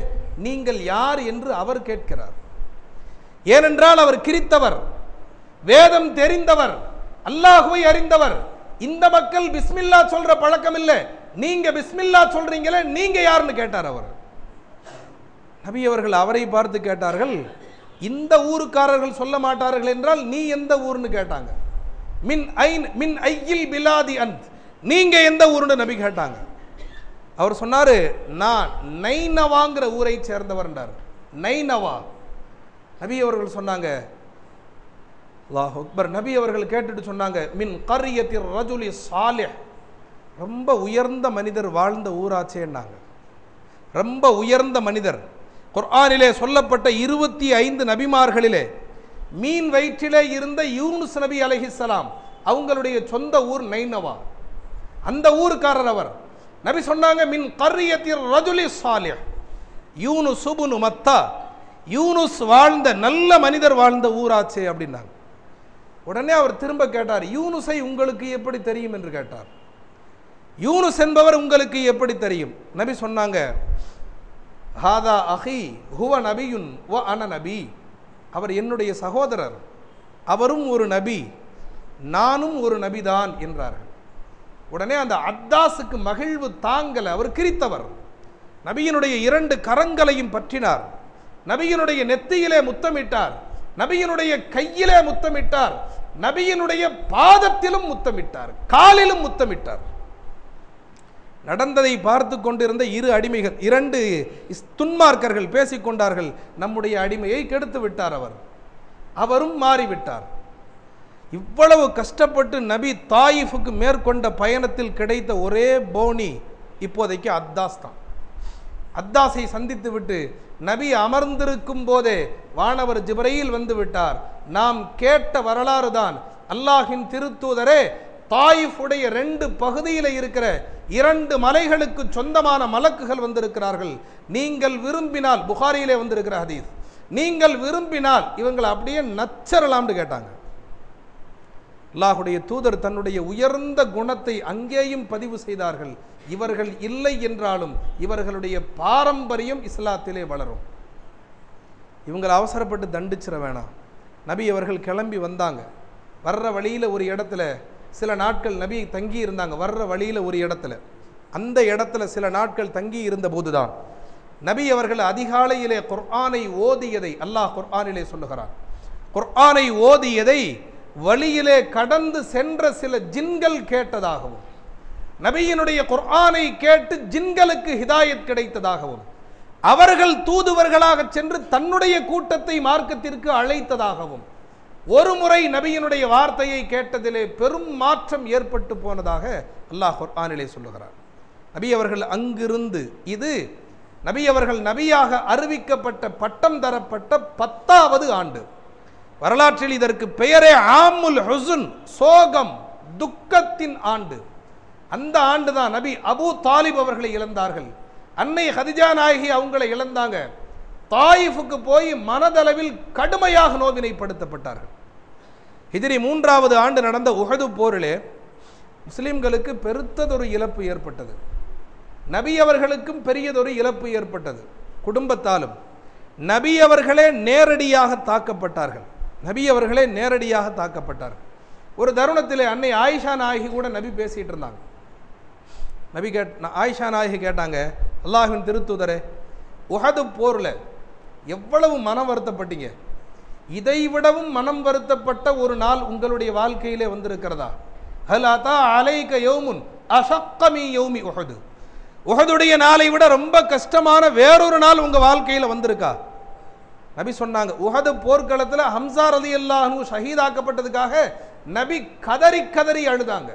நீங்கள் யார் என்று அவர் கேட்கிறார். ஏனென்றால் அவர் கிரித்தவர் வேதம் தெரிந்தவர் அல்லாஹுவை அறிந்தவர். இந்த மக்கள் பிஸ்மில்லா சொல்ற பழக்கம் இல்லை. நீங்க பிஸ்மில்லா சொல்றீங்களே நீங்க யாருன்னு கேட்டார் அவர். நபி அவர்கள் அவரை பார்த்து கேட்டார்கள் இந்த ஊருக்காரர்கள் சொல்ல மாட்டார்கள் என்றால் நீ எந்த ஊர்னு கேட்டாங்க. மின் ஐன் மின் ஐயில் பிலாதி அந்த். நீங்க எந்த ஊருன்னு நபி கேட்டாங்க. அவர் சொன்னாரு நான் நைனவாங்கிற ஊரை சேர்ந்தவர்ன்றார் நைனவா? நபி அவர்கள் சொன்னாங்க அல்லாஹ் அக்பர். நபி அவர்கள் கேட்டுட்டு சொன்னாங்க மின் கரியத்தின் ரஜுலி சாலிய ரொம்ப உயர்ந்த மனிதர் வாழ்ந்த ஊராச்சேன்னாங்க. ரொம்ப உயர்ந்த மனிதர். குர்ஆனிலே சொல்லப்பட்ட இருபத்தி ஐந்து நபிமார்களிலே மீன் வயிற்றிலே இருந்த யூனுஸ் நபி அலைஹிஸ்ஸலாம் அவங்களுடைய சொந்த ஊர் நைனவா? அந்த ஊருக்காரர் அவர். நபி சொன்னாங்க மின் கரியத்தின் ரஜுலி சாலிஹ். யூனு சுபுனு மத்தா யூனுஸ் வாழ்ந்த நல்ல மனிதர் வாழ்ந்த ஊராச்சே அப்படின்னாங்க. உடனே அவர் திரும்ப கேட்டார் யூனுஸை உங்களுக்கு எப்படி தெரியும்? என்று கேட்டார். யூனுஸ் என்பவர் உங்களுக்கு எப்படி தெரியும்? நபி சொன்னாங்க ஹாதா அஹி ஹுவ நபியுன் வ அன நபி. அவர் என்னுடைய சகோதரர் அவரும் ஒரு நபி நானும் ஒரு நபிதான் என்றார்கள். உடனே அந்த அத்தாஸுக்கு மகிழ்வு தாங்கல அவர் கிரித்தவர். நபியினுடைய இரண்டு கரங்களையும் பற்றினார். நபியினுடைய நெத்தியிலே முத்தமிட்டார். நபியினுடைய கையிலே முத்தமிட்டார். நபியினுடைய பாதத்திலும் முத்தமிட்டார். காலிலும் முத்தமிட்டார். நடந்ததை பார்த்து கொண்டிருந்த இரு அடிமைகள் இரண்டு துன்மார்க்கர்கள் பேசிக்கொண்டார்கள் நம்முடைய அடிமையை கெடுத்து விட்டார் அவர். அவரும் மாறிவிட்டார். இவ்வளவு கஷ்டப்பட்டு நபி தாயிஃபுக்கு மேற்கொண்ட பயணத்தில் கிடைத்த ஒரே போனி இப்போதைக்கு அத்தாஸ் தான். அத்தாஸை சந்தித்து விட்டு நபி அமர்ந்திருக்கும் போதே வானவர் ஜிபரையில் வந்து விட்டார். நாம் கேட்ட வரலாறு தான். அல்லாஹின் திருத்தூதரே தாயிஃபுடைய ரெண்டு பகுதியில் இருக்கிற இரண்டு மலைகளுக்கு சொந்தமான மலக்குகள் வந்திருக்கிறார்கள். நீங்கள் விரும்பினால் புகாரியிலே வந்திருக்கிற ஹதீஸ் நீங்கள் விரும்பினால் இவங்களை அப்படியே நச்சரலாம்னு கேட்டாங்க. அல்லாஹுடைய தூதர் தன்னுடைய உயர்ந்த குணத்தை அங்கேயும் பதிவு செய்தார்கள். இவர்கள் இல்லை என்றாலும் இவர்களுடைய பாரம்பரியம் இஸ்லாத்திலே வளரும். இவங்களை அவசரப்பட்டு தண்டிச்சிட வேணாம். நபி அவர்கள் கிளம்பி வந்தாங்க. வர்ற வழியில் ஒரு இடத்துல சில நாட்கள் நபி தங்கி இருந்தாங்க வர்ற வழியில் ஒரு இடத்துல. அந்த இடத்துல சில நாட்கள் தங்கி இருந்த போதுதான் நபி அவர்கள் அதிகாலையிலே குர்ஆனை ஓதியதை அல்லாஹ் குர்ஆனிலே சொல்லுகிறார் குர்ஆனை ஓதியதை வழியிலே கடந்து சென்ற சில ஜின்கள் கேட்டதாகவும் நபியினுடைய குர்ஆனை கேட்டு ஜின்களுக்கு ஹிதாயத் கிடைத்ததாகவும் அவர்கள் தூதுவர்களாக சென்று தன்னுடைய கூட்டத்தை மார்க்கத்திற்கு அழைத்ததாகவும் ஒரு முறை நபியினுடைய வார்த்தையை கேட்டதிலே பெரும் மாற்றம் ஏற்பட்டு போனதாக அல்லாஹ் குர்ஆனிலே சொல்லுகிறார் நபி அவர்கள் அங்கிருந்து இது நபி அவர்கள் நபியாக அறிவிக்கப்பட்ட பட்டம் தரப்பட்ட பத்தாவது ஆண்டு. வரலாற்றில் இதற்கு பெயரே ஆமுல் ஹுசுன் சோகம் துக்கத்தின் ஆண்டு. அந்த ஆண்டு தான் நபி அபு தாலிப் அவர்களை இழந்தார்கள். அன்னை ஹதிஜா நாயகி அவங்களை இழந்தாங்க. தாயிஃபுக்கு போய் மனதளவில் கடுமையாக நோவினைப்படுத்தப்பட்டார்கள். ஹிஜ்ரி மூன்றாவது ஆண்டு நடந்த உகது போரிலே முஸ்லிம்களுக்கு பெருத்ததொரு இழப்பு ஏற்பட்டது. நபி அவர்களுக்கும் பெரியதொரு இழப்பு ஏற்பட்டது. குடும்பத்தாலும் நபி அவர்களே நேரடியாக தாக்கப்பட்டார்கள். நபி அவர்களே நேரடியாக தாக்கப்பட்டார்கள். ஒரு தருணத்திலே அன்னை ஆயிஷா நாயகி கூட நபி பேசிகிட்டு இருந்தாங்க. நபி கேட் ஆயிஷா நாயகி கேட்டாங்க அல்லாஹின் திருத்துதரே உஹது போரில் எவ்வளவு மனம் வருத்தப்பட்டீங்க? இதை விடவும் மனம் வருத்தப்பட்ட ஒரு நாள் உங்களுடைய வாழ்க்கையிலே வந்திருக்கிறதா? ஹலாதா அலைக யோமுன் அசக்கமி யோமி உஹது. உஹதுடைய நாளை விட ரொம்ப கஷ்டமான வேறொரு நாள் உங்கள் வாழ்க்கையில் வந்திருக்கா? நபி சொன்னாங்க உஹது போர்க்களத்தில் ஹம்சா ரதி அல்லாஹு ஷஹீதாக்கப்பட்டதுக்காக நபி கதறி கதறி அழுதாங்க.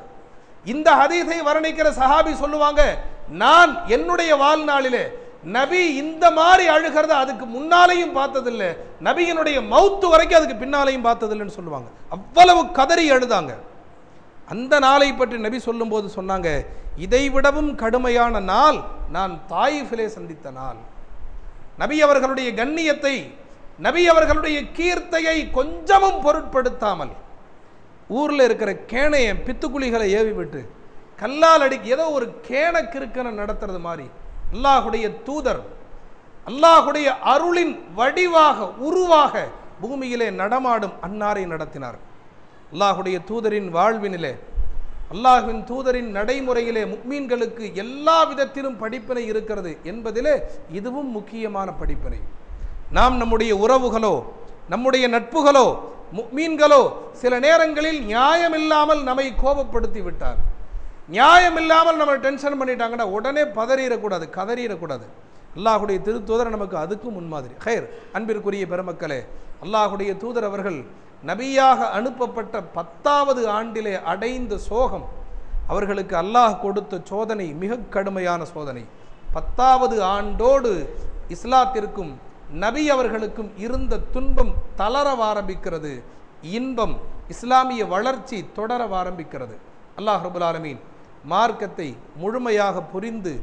இந்த ஹதீஸை வர்ணிக்கிற சஹாபி சொல்லுவாங்க நான் என்னுடைய வாழ்நாளிலே நபி இந்த மாதிரி அழுகிறத அதுக்கு முன்னாலேயும் பார்த்ததில்லை. நபியினுடைய மௌத்து வரைக்கும் அதுக்கு பின்னாலையும் பார்த்ததில்லைன்னு சொல்லுவாங்க. அவ்வளவு கதறி அழுதாங்க. அந்த நாளை பற்றி நபி சொல்லும்போது சொன்னாங்க இதை விடவும் கடுமையான நாள். நான் தாயிஃபிலே சந்தித்த நாள். நபி அவர்களுடைய கண்ணியத்தை நபி அவர்களுடைய கீர்த்தையை கொஞ்சமும் பொருட்படுத்தாமல் ஊரில் இருக்கிற கேனையை பித்துக்குழிகளை ஏவி விட்டு கல்லால் அடிக்க ஏதோ ஒரு கேன கிறுக்கனை நடத்துறது மாதிரி அல்லாஹுடைய தூதர் அல்லாஹுடைய அருளின் வடிவாக உருவாக பூமியிலே நடமாடும் அன்னாரை நடத்தினார். அல்லாஹுடைய தூதரின் வாழ்வினிலே அல்லாஹுவின் தூதரின் நடைமுறையிலே முக்மீன்களுக்கு எல்லா விதத்திலும் படிப்பினை இருக்கிறது என்பதிலே இதுவும் முக்கியமான படிப்பினை. நாம் நம்முடைய உறவுகளோ நம்முடைய நட்புகளோ முக்மீன்களோ சில நேரங்களில் நியாயமில்லாமல் நம்மை கோபப்படுத்தி விட்டார். நியாயம் இல்லாமல் நம்ம டென்ஷன் பண்ணிட்டாங்கன்னா உடனே பதறிடக்கூடாது கதறிடக்கூடாது. அல்லாஹுடைய திருத்தூதர் நமக்கு அதுக்கும் முன்மாதிரி. ஹைர் அன்பிற்குரிய பெருமக்களே அல்லாஹுடைய தூதர் அவர்கள் நபியாக அனுப்பப்பட்ட பத்தாவது ஆண்டிலே அடைந்த சோகம் அவர்களுக்கு அல்லாஹ் கொடுத்த சோதனை மிக கடுமையான சோதனை. பத்தாவது ஆண்டோடு இஸ்லாத்திற்கும் நபி அவர்களுக்கும் இருந்த துன்பம் தளர ஆரம்பிக்கிறது. இன்பம் இஸ்லாமிய வளர்ச்சி தொடர ஆரம்பிக்கிறது. அல்லாஹ் ரபுல் ஆலமீன் மார்க்கத்தை முழுமையாக புரிந்து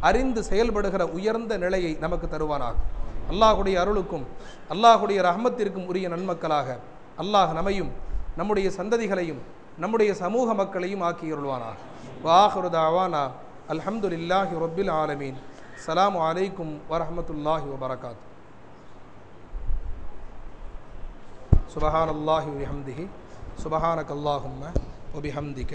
அறிந்து செயல்படுகிற உயர்ந்த நிலையை நமக்கு தருவானாக. அல்லாஹுடைய அருளுக்கும் அல்லாஹுடைய ரஹமத்திற்கும் உரிய நன்மக்களாக அல்லாஹ் நம்மையும் நம்முடைய சந்ததிகளையும் நம்முடைய சமூக மக்களையும் ஆக்கியருள்வானாக வாஹருதாவானா அல்ஹம்துலில்லாஹி ரொபில் ஆலமீன். அலாம் அலைக்கும் வரமத்துல்லாஹி வபரகாத். சுபஹான் அல்லாஹி ஹம்திஹி சுபஹானக் அல்லாஹும்ம ஒபிஹம்திக்க